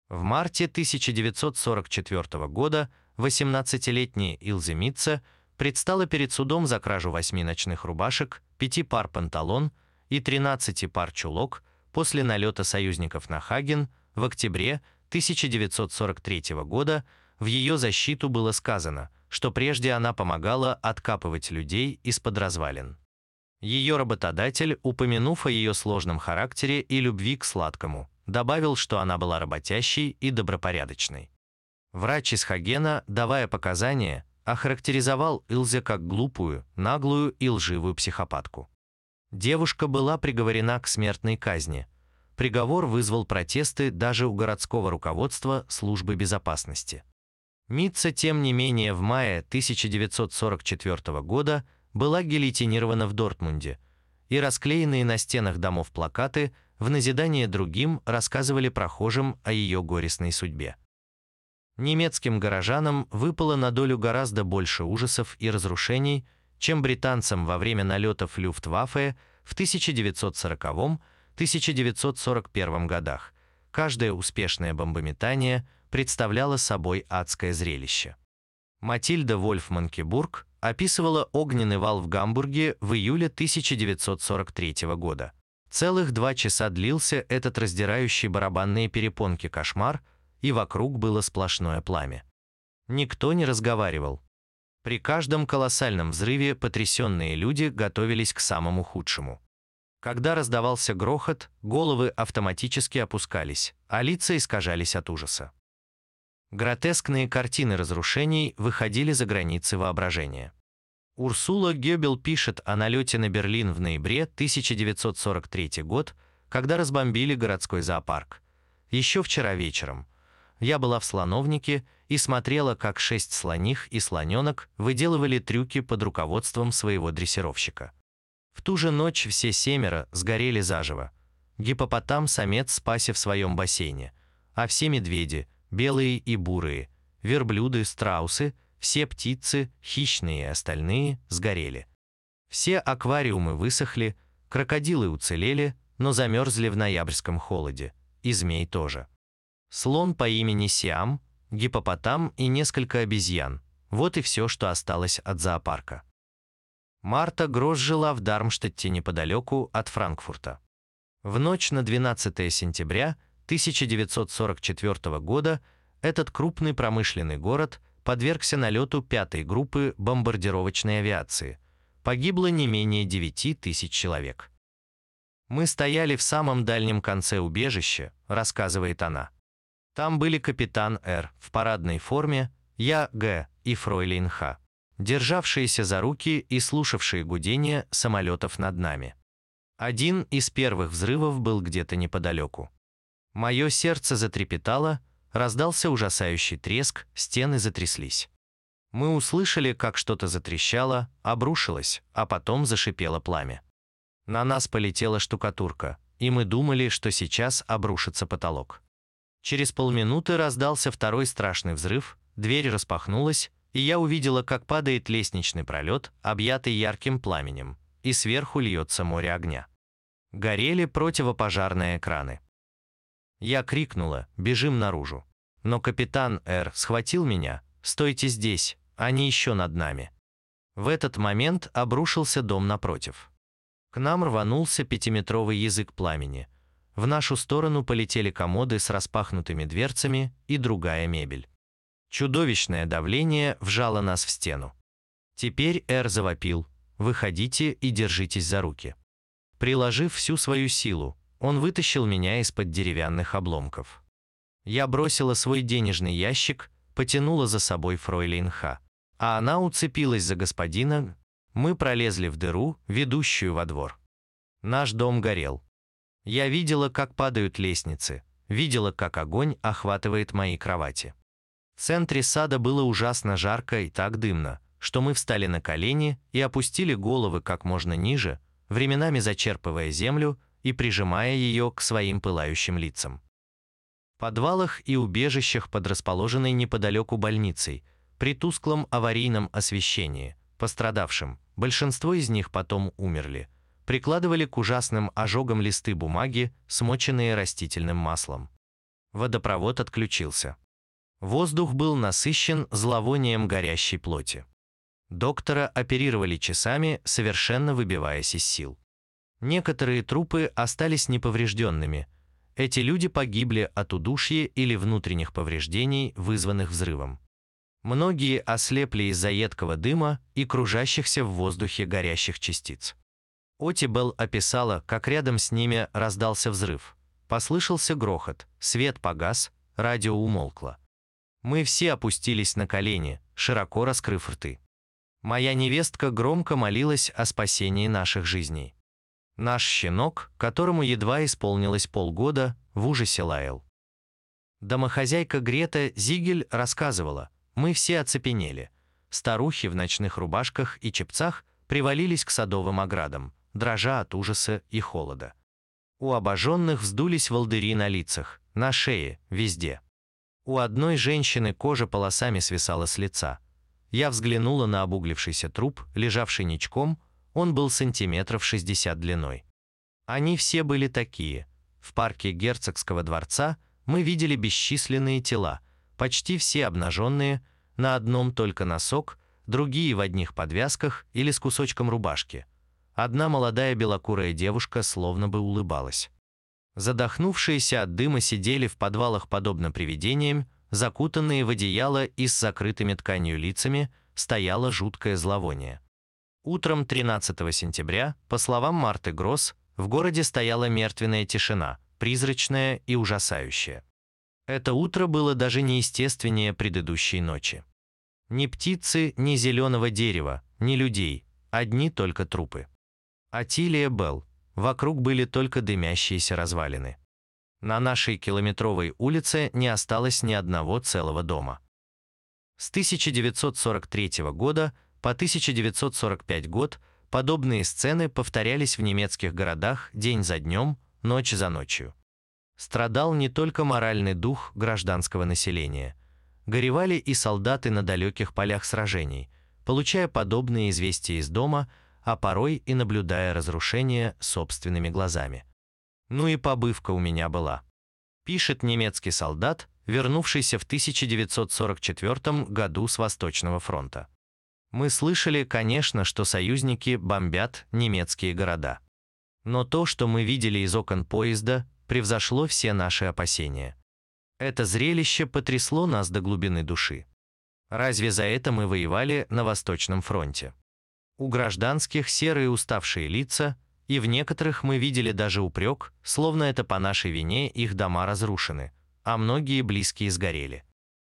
[SPEAKER 1] В марте 1944 года 18-летняя Илзе Митца предстала перед судом за кражу восьми ночных рубашек, пяти пар панталон и 13 пар чулок после налета союзников на Хаген в октябре 1943 года в ее защиту было сказано, что прежде она помогала откапывать людей из-под развалин. Ее работодатель, упомянув о ее сложном характере и любви к сладкому, добавил, что она была работящей и добропорядочной. Врач из Хагена, давая показания, охарактеризовал Илзе как глупую, наглую и лживую психопатку. Девушка была приговорена к смертной казни. Приговор вызвал протесты даже у городского руководства службы безопасности. Митца, тем не менее, в мае 1944 года была гильотинирована в Дортмунде, и расклеенные на стенах домов плакаты в назидание другим рассказывали прохожим о ее горестной судьбе. Немецким горожанам выпало на долю гораздо больше ужасов и разрушений, чем британцам во время налетов Люфтваффе в 1940-1941 годах. Каждое успешное бомбометание представляло собой адское зрелище. Матильда Вольф-Манкебург описывала огненный вал в Гамбурге в июле 1943 года. Целых два часа длился этот раздирающий барабанные перепонки кошмар, и вокруг было сплошное пламя. Никто не разговаривал. При каждом колоссальном взрыве потрясенные люди готовились к самому худшему. Когда раздавался грохот, головы автоматически опускались, а лица искажались от ужаса. Гротескные картины разрушений выходили за границы воображения. Урсула Гёбел пишет о налете на Берлин в ноябре 1943 год, когда разбомбили городской зоопарк. Еще вчера вечером, я была в слоновнике и смотрела, как шесть слоних и слоненок выделывали трюки под руководством своего дрессировщика. Ту же ночь все семеро сгорели заживо. Гипопотам-самец спася в своем бассейне, а все медведи, белые и бурые, верблюды, страусы, все птицы, хищные и остальные, сгорели. Все аквариумы высохли, крокодилы уцелели, но замерзли в ноябрьском холоде, и змей тоже слон по имени Сиам, гипопотам и несколько обезьян. Вот и все, что осталось от зоопарка. Марта Грош жила в Дармштадте неподалеку от Франкфурта. В ночь на 12 сентября 1944 года этот крупный промышленный город подвергся налету пятой группы бомбардировочной авиации. Погибло не менее 9 тысяч человек. «Мы стояли в самом дальнем конце убежища», — рассказывает она. Там были капитан Р. в парадной форме, я Г. и фройлейн Х., державшиеся за руки и слушавшие гудение самолетов над нами. Один из первых взрывов был где-то неподалеку. Мое сердце затрепетало, раздался ужасающий треск, стены затряслись. Мы услышали, как что-то затрещало, обрушилось, а потом зашипело пламя. На нас полетела штукатурка, и мы думали, что сейчас обрушится потолок. Через полминуты раздался второй страшный взрыв, дверь распахнулась, и я увидела, как падает лестничный пролет, объятый ярким пламенем, и сверху льется море огня. Горели противопожарные экраны. Я крикнула «Бежим наружу!» Но капитан Р. схватил меня «Стойте здесь, они еще над нами!» В этот момент обрушился дом напротив. К нам рванулся пятиметровый язык пламени – в нашу сторону полетели комоды с распахнутыми дверцами и другая мебель. Чудовищное давление вжало нас в стену. Теперь Эр завопил «Выходите и держитесь за руки». Приложив всю свою силу, он вытащил меня из-под деревянных обломков. Я бросила свой денежный ящик, потянула за собой фройлейн Ха, а она уцепилась за господина, мы пролезли в дыру, ведущую во двор. Наш дом горел. Я видела, как падают лестницы, видела, как огонь охватывает мои кровати. В центре сада было ужасно жарко и так дымно, что мы встали на колени и опустили головы как можно ниже, временами зачерпывая землю и прижимая ее к своим пылающим лицам. подвалах и убежищах под расположенной неподалеку больницей, при тусклом аварийном освещении, пострадавшим, большинство из них потом умерли, прикладывали к ужасным ожогам листы бумаги, смоченные растительным маслом. Водопровод отключился. Воздух был насыщен зловонием горящей плоти. Доктора оперировали часами, совершенно выбиваясь из сил. Некоторые трупы остались неповрежденными. Эти люди погибли от удушья или внутренних повреждений, вызванных взрывом. Многие ослепли из-за едкого дыма и кружащихся в воздухе горящих частиц. Отибел описала, как рядом с ними раздался взрыв. Послышался грохот, свет погас, радио умолкло. Мы все опустились на колени, широко раскрыв рты. Моя невестка громко молилась о спасении наших жизней. Наш щенок, которому едва исполнилось полгода, в ужасе лаял. Домохозяйка Грета Зигель рассказывала, мы все оцепенели. Старухи в ночных рубашках и чепцах привалились к садовым оградам, дрожа от ужаса и холода. У обожженных вздулись волдыри на лицах, на шее, везде. У одной женщины кожа полосами свисала с лица. Я взглянула на обуглившийся труп, лежавший ничком, он был сантиметров 60 длиной. Они все были такие. В парке герцогского дворца мы видели бесчисленные тела, почти все обнаженные, на одном только носок, другие в одних подвязках или с кусочком рубашки. Одна молодая белокурая девушка словно бы улыбалась. Задохнувшиеся от дыма сидели в подвалах подобно привидениям, закутанные в одеяло и с закрытыми тканью лицами, стояло жуткое зловоние. Утром 13 сентября, по словам Марты Гросс, в городе стояла мертвенная тишина, призрачная и ужасающая. Это утро было даже неестественнее предыдущей ночи. Ни птицы, ни зеленого дерева, ни людей, одни только трупы. Атилия Белл. Вокруг были только дымящиеся развалины. На нашей километровой улице не осталось ни одного целого дома. С 1943 года по 1945 год подобные сцены повторялись в немецких городах день за днем, ночь за ночью. Страдал не только моральный дух гражданского населения. Горевали и солдаты на далеких полях сражений, получая подобные известия из дома, а порой и наблюдая разрушения собственными глазами. Ну и побывка у меня была. Пишет немецкий солдат, вернувшийся в 1944 году с Восточного фронта. Мы слышали, конечно, что союзники бомбят немецкие города. Но то, что мы видели из окон поезда, превзошло все наши опасения. Это зрелище потрясло нас до глубины души. Разве за это мы воевали на Восточном фронте? У гражданских серые уставшие лица, и в некоторых мы видели даже упрек, словно это по нашей вине их дома разрушены, а многие близкие сгорели.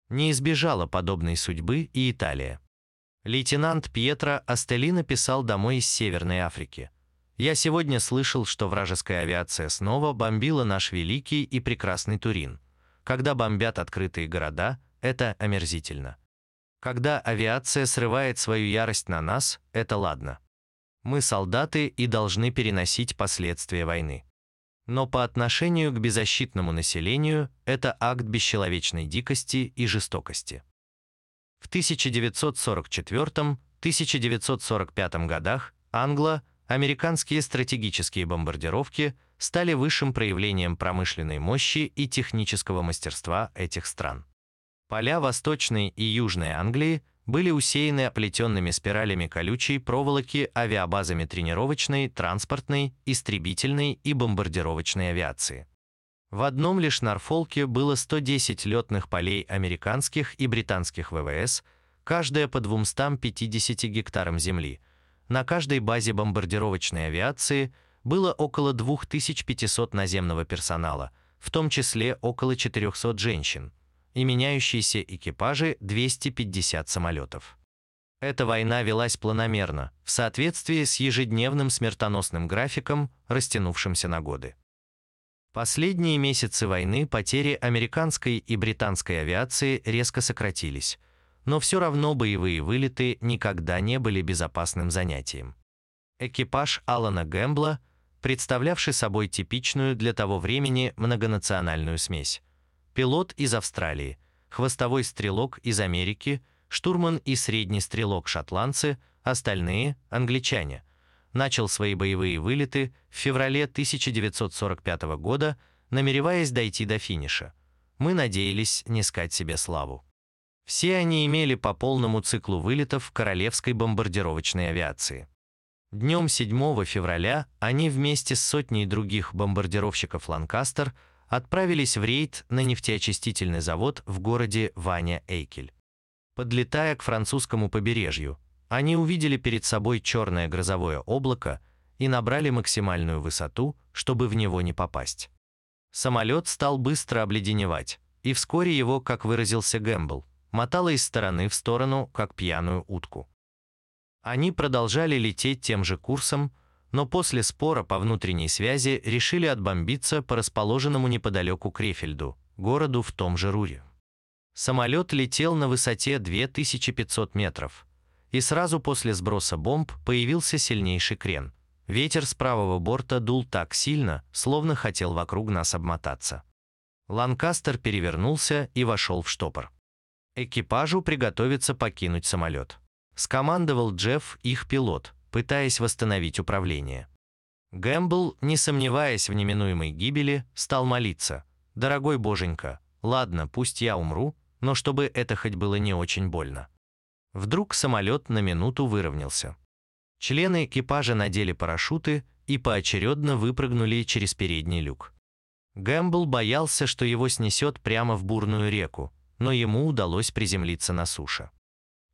[SPEAKER 1] Не избежала подобной судьбы и Италия. Лейтенант Пьетро Астелли писал домой из Северной Африки. «Я сегодня слышал, что вражеская авиация снова бомбила наш великий и прекрасный Турин. Когда бомбят открытые города, это омерзительно. Когда авиация срывает свою ярость на нас, это ладно. Мы солдаты и должны переносить последствия войны. Но по отношению к беззащитному населению это акт бесчеловечной дикости и жестокости. В 1944-1945 годах англо-американские стратегические бомбардировки стали высшим проявлением промышленной мощи и технического мастерства этих стран. Поля Восточной и Южной Англии были усеяны оплетенными спиралями колючей проволоки авиабазами тренировочной, транспортной, истребительной и бомбардировочной авиации. В одном лишь Норфолке было 110 летных полей американских и британских ВВС, каждая по 250 гектарам земли. На каждой базе бомбардировочной авиации было около 2500 наземного персонала, в том числе около 400 женщин, и меняющиеся экипажи 250 самолетов. Эта война велась планомерно, в соответствии с ежедневным смертоносным графиком, растянувшимся на годы. Последние месяцы войны потери американской и британской авиации резко сократились, но все равно боевые вылеты никогда не были безопасным занятием. Экипаж Алана Гэмбла, представлявший собой типичную для того времени многонациональную смесь, пилот из Австралии, хвостовой стрелок из Америки, штурман и средний стрелок шотландцы, остальные – англичане. Начал свои боевые вылеты в феврале 1945 года, намереваясь дойти до финиша. Мы надеялись не скать себе славу. Все они имели по полному циклу вылетов королевской бомбардировочной авиации. Днем 7 февраля они вместе с сотней других бомбардировщиков «Ланкастер» отправились в рейд на нефтеочистительный завод в городе Ваня-Эйкель. Подлетая к французскому побережью, они увидели перед собой черное грозовое облако и набрали максимальную высоту, чтобы в него не попасть. Самолет стал быстро обледеневать, и вскоре его, как выразился Гэмбл, мотало из стороны в сторону, как пьяную утку. Они продолжали лететь тем же курсом, но после спора по внутренней связи решили отбомбиться по расположенному неподалеку Крефельду, городу в том же Руре. Самолет летел на высоте 2500 метров, и сразу после сброса бомб появился сильнейший крен. Ветер с правого борта дул так сильно, словно хотел вокруг нас обмотаться. Ланкастер перевернулся и вошел в штопор. Экипажу приготовиться покинуть самолет. Скомандовал Джефф, их пилот, пытаясь восстановить управление. Гэмбл, не сомневаясь в неминуемой гибели, стал молиться. «Дорогой боженька, ладно, пусть я умру, но чтобы это хоть было не очень больно». Вдруг самолет на минуту выровнялся. Члены экипажа надели парашюты и поочередно выпрыгнули через передний люк. Гэмбл боялся, что его снесет прямо в бурную реку, но ему удалось приземлиться на суше.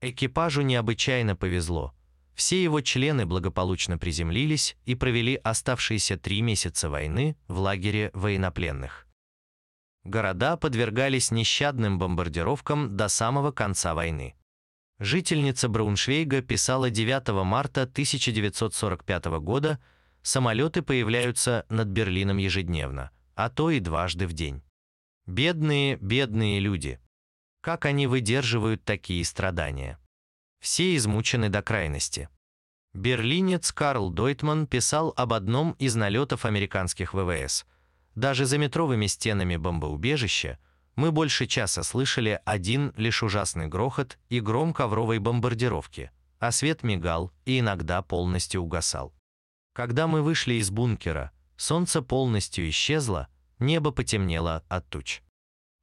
[SPEAKER 1] Экипажу необычайно повезло. Все его члены благополучно приземлились и провели оставшиеся три месяца войны в лагере военнопленных. Города подвергались нещадным бомбардировкам до самого конца войны. Жительница Брауншвейга писала 9 марта 1945 года, самолеты появляются над Берлином ежедневно, а то и дважды в день. Бедные, бедные люди. Как они выдерживают такие страдания? Все измучены до крайности. Берлинец Карл Дойтман писал об одном из налетов американских ВВС. Даже за метровыми стенами бомбоубежища мы больше часа слышали один лишь ужасный грохот и гром ковровой бомбардировки, а свет мигал и иногда полностью угасал. Когда мы вышли из бункера, солнце полностью исчезло, небо потемнело от туч.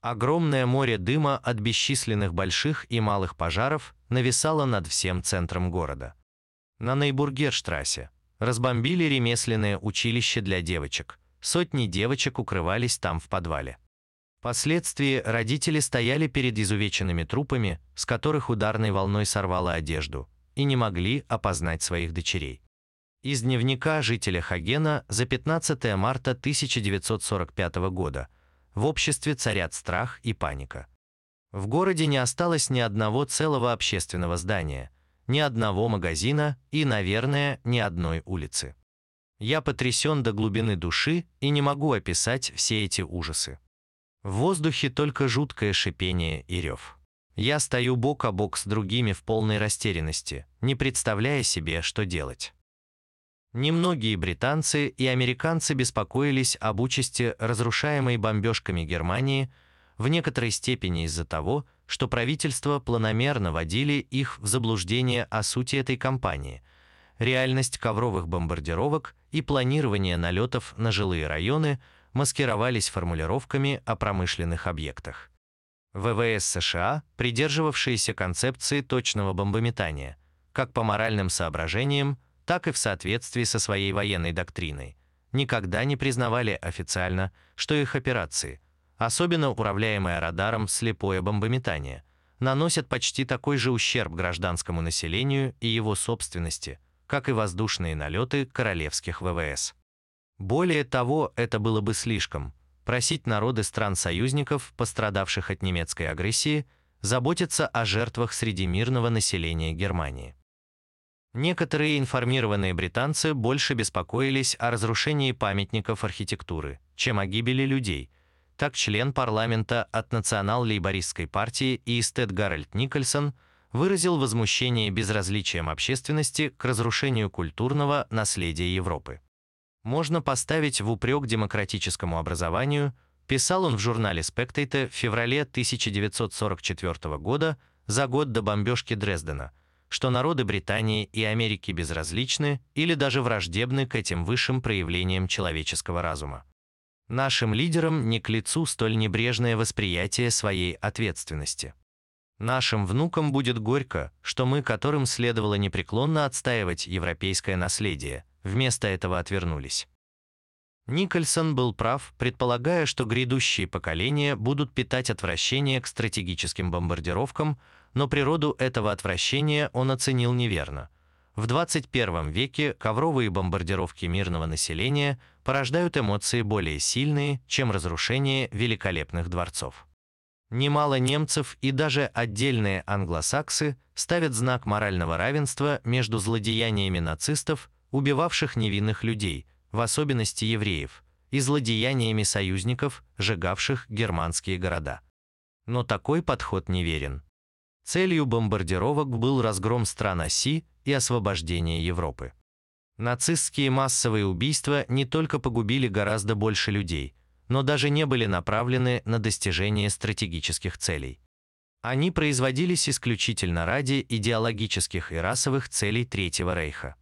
[SPEAKER 1] Огромное море дыма от бесчисленных больших и малых пожаров нависало над всем центром города. На Нейбургерштрассе разбомбили ремесленное училище для девочек. Сотни девочек укрывались там в подвале. Впоследствии родители стояли перед изувеченными трупами, с которых ударной волной сорвало одежду, и не могли опознать своих дочерей. Из дневника жителя Хагена за 15 марта 1945 года – в обществе царят страх и паника. В городе не осталось ни одного целого общественного здания, ни одного магазина и, наверное, ни одной улицы. Я потрясен до глубины души и не могу описать все эти ужасы. В воздухе только жуткое шипение и рев. Я стою бок о бок с другими в полной растерянности, не представляя себе, что делать. Немногие британцы и американцы беспокоились об участи разрушаемой бомбежками Германии в некоторой степени из-за того, что правительство планомерно водили их в заблуждение о сути этой кампании, реальность ковровых бомбардировок и планирование налетов на жилые районы маскировались формулировками о промышленных объектах. ВВС США, придерживавшиеся концепции точного бомбометания, как по моральным соображениям, так и в соответствии со своей военной доктриной, никогда не признавали официально, что их операции, особенно управляемое радаром слепое бомбометание, наносят почти такой же ущерб гражданскому населению и его собственности, как и воздушные налеты королевских ВВС. Более того, это было бы слишком – просить народы стран-союзников, пострадавших от немецкой агрессии, заботиться о жертвах среди мирного населения Германии. Некоторые информированные британцы больше беспокоились о разрушении памятников архитектуры, чем о гибели людей. Так член парламента от национал-лейбористской партии Истед Гарольд Никольсон выразил возмущение безразличием общественности к разрушению культурного наследия Европы. Можно поставить в упрек демократическому образованию Писал он в журнале Spectator в феврале 1944 года, за год до бомбежки Дрездена, что народы Британии и Америки безразличны или даже враждебны к этим высшим проявлениям человеческого разума. Нашим лидерам не к лицу столь небрежное восприятие своей ответственности. Нашим внукам будет горько, что мы, которым следовало непреклонно отстаивать европейское наследие, вместо этого отвернулись. Никольсон был прав, предполагая, что грядущие поколения будут питать отвращение к стратегическим бомбардировкам, но природу этого отвращения он оценил неверно. В 21 веке ковровые бомбардировки мирного населения порождают эмоции более сильные, чем разрушение великолепных дворцов. Немало немцев и даже отдельные англосаксы ставят знак морального равенства между злодеяниями нацистов, убивавших невинных людей – в особенности евреев, и злодеяниями союзников, сжигавших германские города. Но такой подход неверен. Целью бомбардировок был разгром стран оси и освобождение Европы. Нацистские массовые убийства не только погубили гораздо больше людей, но даже не были направлены на достижение стратегических целей. Они производились исключительно ради идеологических и расовых целей Третьего Рейха.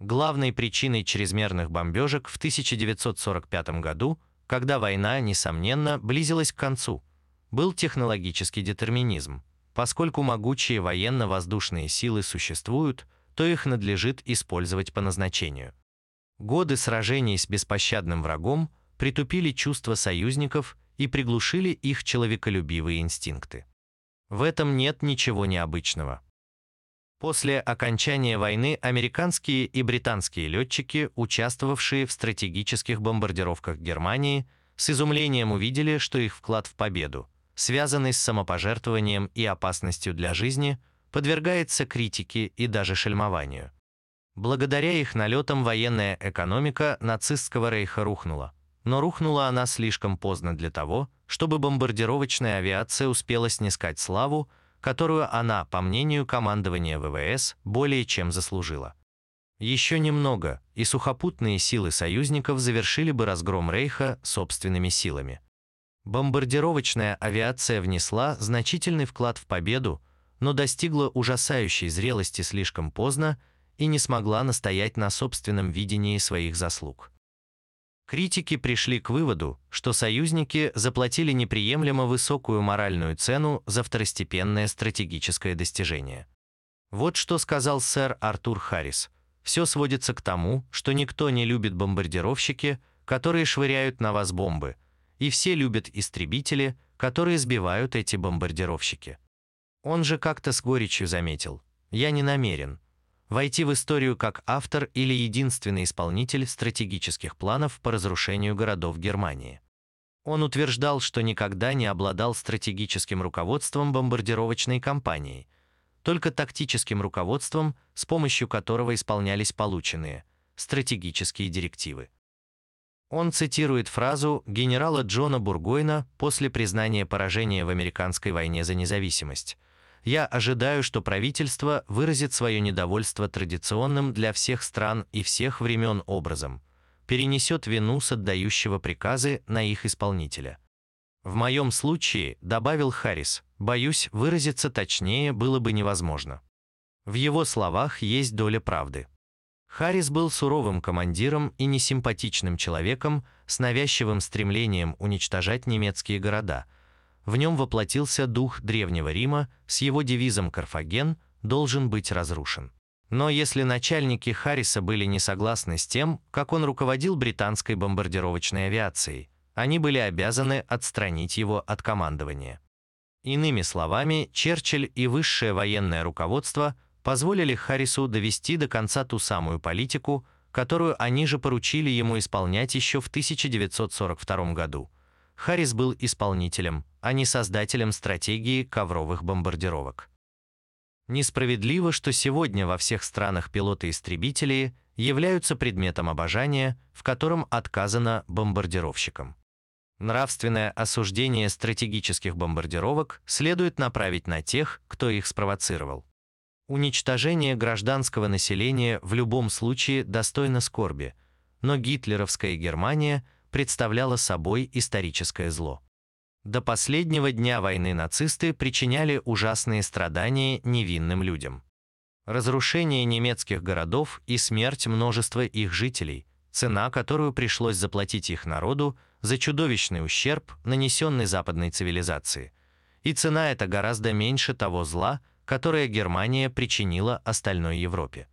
[SPEAKER 1] Главной причиной чрезмерных бомбежек в 1945 году, когда война, несомненно, близилась к концу, был технологический детерминизм. Поскольку могучие военно-воздушные силы существуют, то их надлежит использовать по назначению. Годы сражений с беспощадным врагом притупили чувства союзников и приглушили их человеколюбивые инстинкты. В этом нет ничего необычного. После окончания войны американские и британские летчики, участвовавшие в стратегических бомбардировках Германии, с изумлением увидели, что их вклад в победу, связанный с самопожертвованием и опасностью для жизни, подвергается критике и даже шельмованию. Благодаря их налетам военная экономика нацистского рейха рухнула. Но рухнула она слишком поздно для того, чтобы бомбардировочная авиация успела снискать славу, которую она, по мнению командования ВВС, более чем заслужила. Еще немного, и сухопутные силы союзников завершили бы разгром Рейха собственными силами. Бомбардировочная авиация внесла значительный вклад в победу, но достигла ужасающей зрелости слишком поздно и не смогла настоять на собственном видении своих заслуг. Критики пришли к выводу, что союзники заплатили неприемлемо высокую моральную цену за второстепенное стратегическое достижение. Вот что сказал сэр Артур Харрис. Все сводится к тому, что никто не любит бомбардировщики, которые швыряют на вас бомбы, и все любят истребители, которые сбивают эти бомбардировщики. Он же как-то с горечью заметил, «Я не намерен, войти в историю как автор или единственный исполнитель стратегических планов по разрушению городов Германии. Он утверждал, что никогда не обладал стратегическим руководством бомбардировочной кампании, только тактическим руководством, с помощью которого исполнялись полученные стратегические директивы. Он цитирует фразу генерала Джона Бургойна после признания поражения в американской войне за независимость – я ожидаю, что правительство выразит свое недовольство традиционным для всех стран и всех времен образом, перенесет вину с отдающего приказы на их исполнителя. В моем случае, добавил Харрис, боюсь, выразиться точнее было бы невозможно. В его словах есть доля правды. Харрис был суровым командиром и несимпатичным человеком с навязчивым стремлением уничтожать немецкие города – в нем воплотился дух Древнего Рима с его девизом «Карфаген должен быть разрушен». Но если начальники Харриса были не согласны с тем, как он руководил британской бомбардировочной авиацией, они были обязаны отстранить его от командования. Иными словами, Черчилль и высшее военное руководство позволили Харрису довести до конца ту самую политику, которую они же поручили ему исполнять еще в 1942 году. Харрис был исполнителем, а не создателем стратегии ковровых бомбардировок. Несправедливо, что сегодня во всех странах пилоты-истребители являются предметом обожания, в котором отказано бомбардировщикам. Нравственное осуждение стратегических бомбардировок следует направить на тех, кто их спровоцировал. Уничтожение гражданского населения в любом случае достойно скорби, но гитлеровская Германия представляла собой историческое зло. До последнего дня войны нацисты причиняли ужасные страдания невинным людям. Разрушение немецких городов и смерть множества их жителей, цена, которую пришлось заплатить их народу за чудовищный ущерб, нанесенный западной цивилизации. И цена эта гораздо меньше того зла, которое Германия причинила остальной Европе.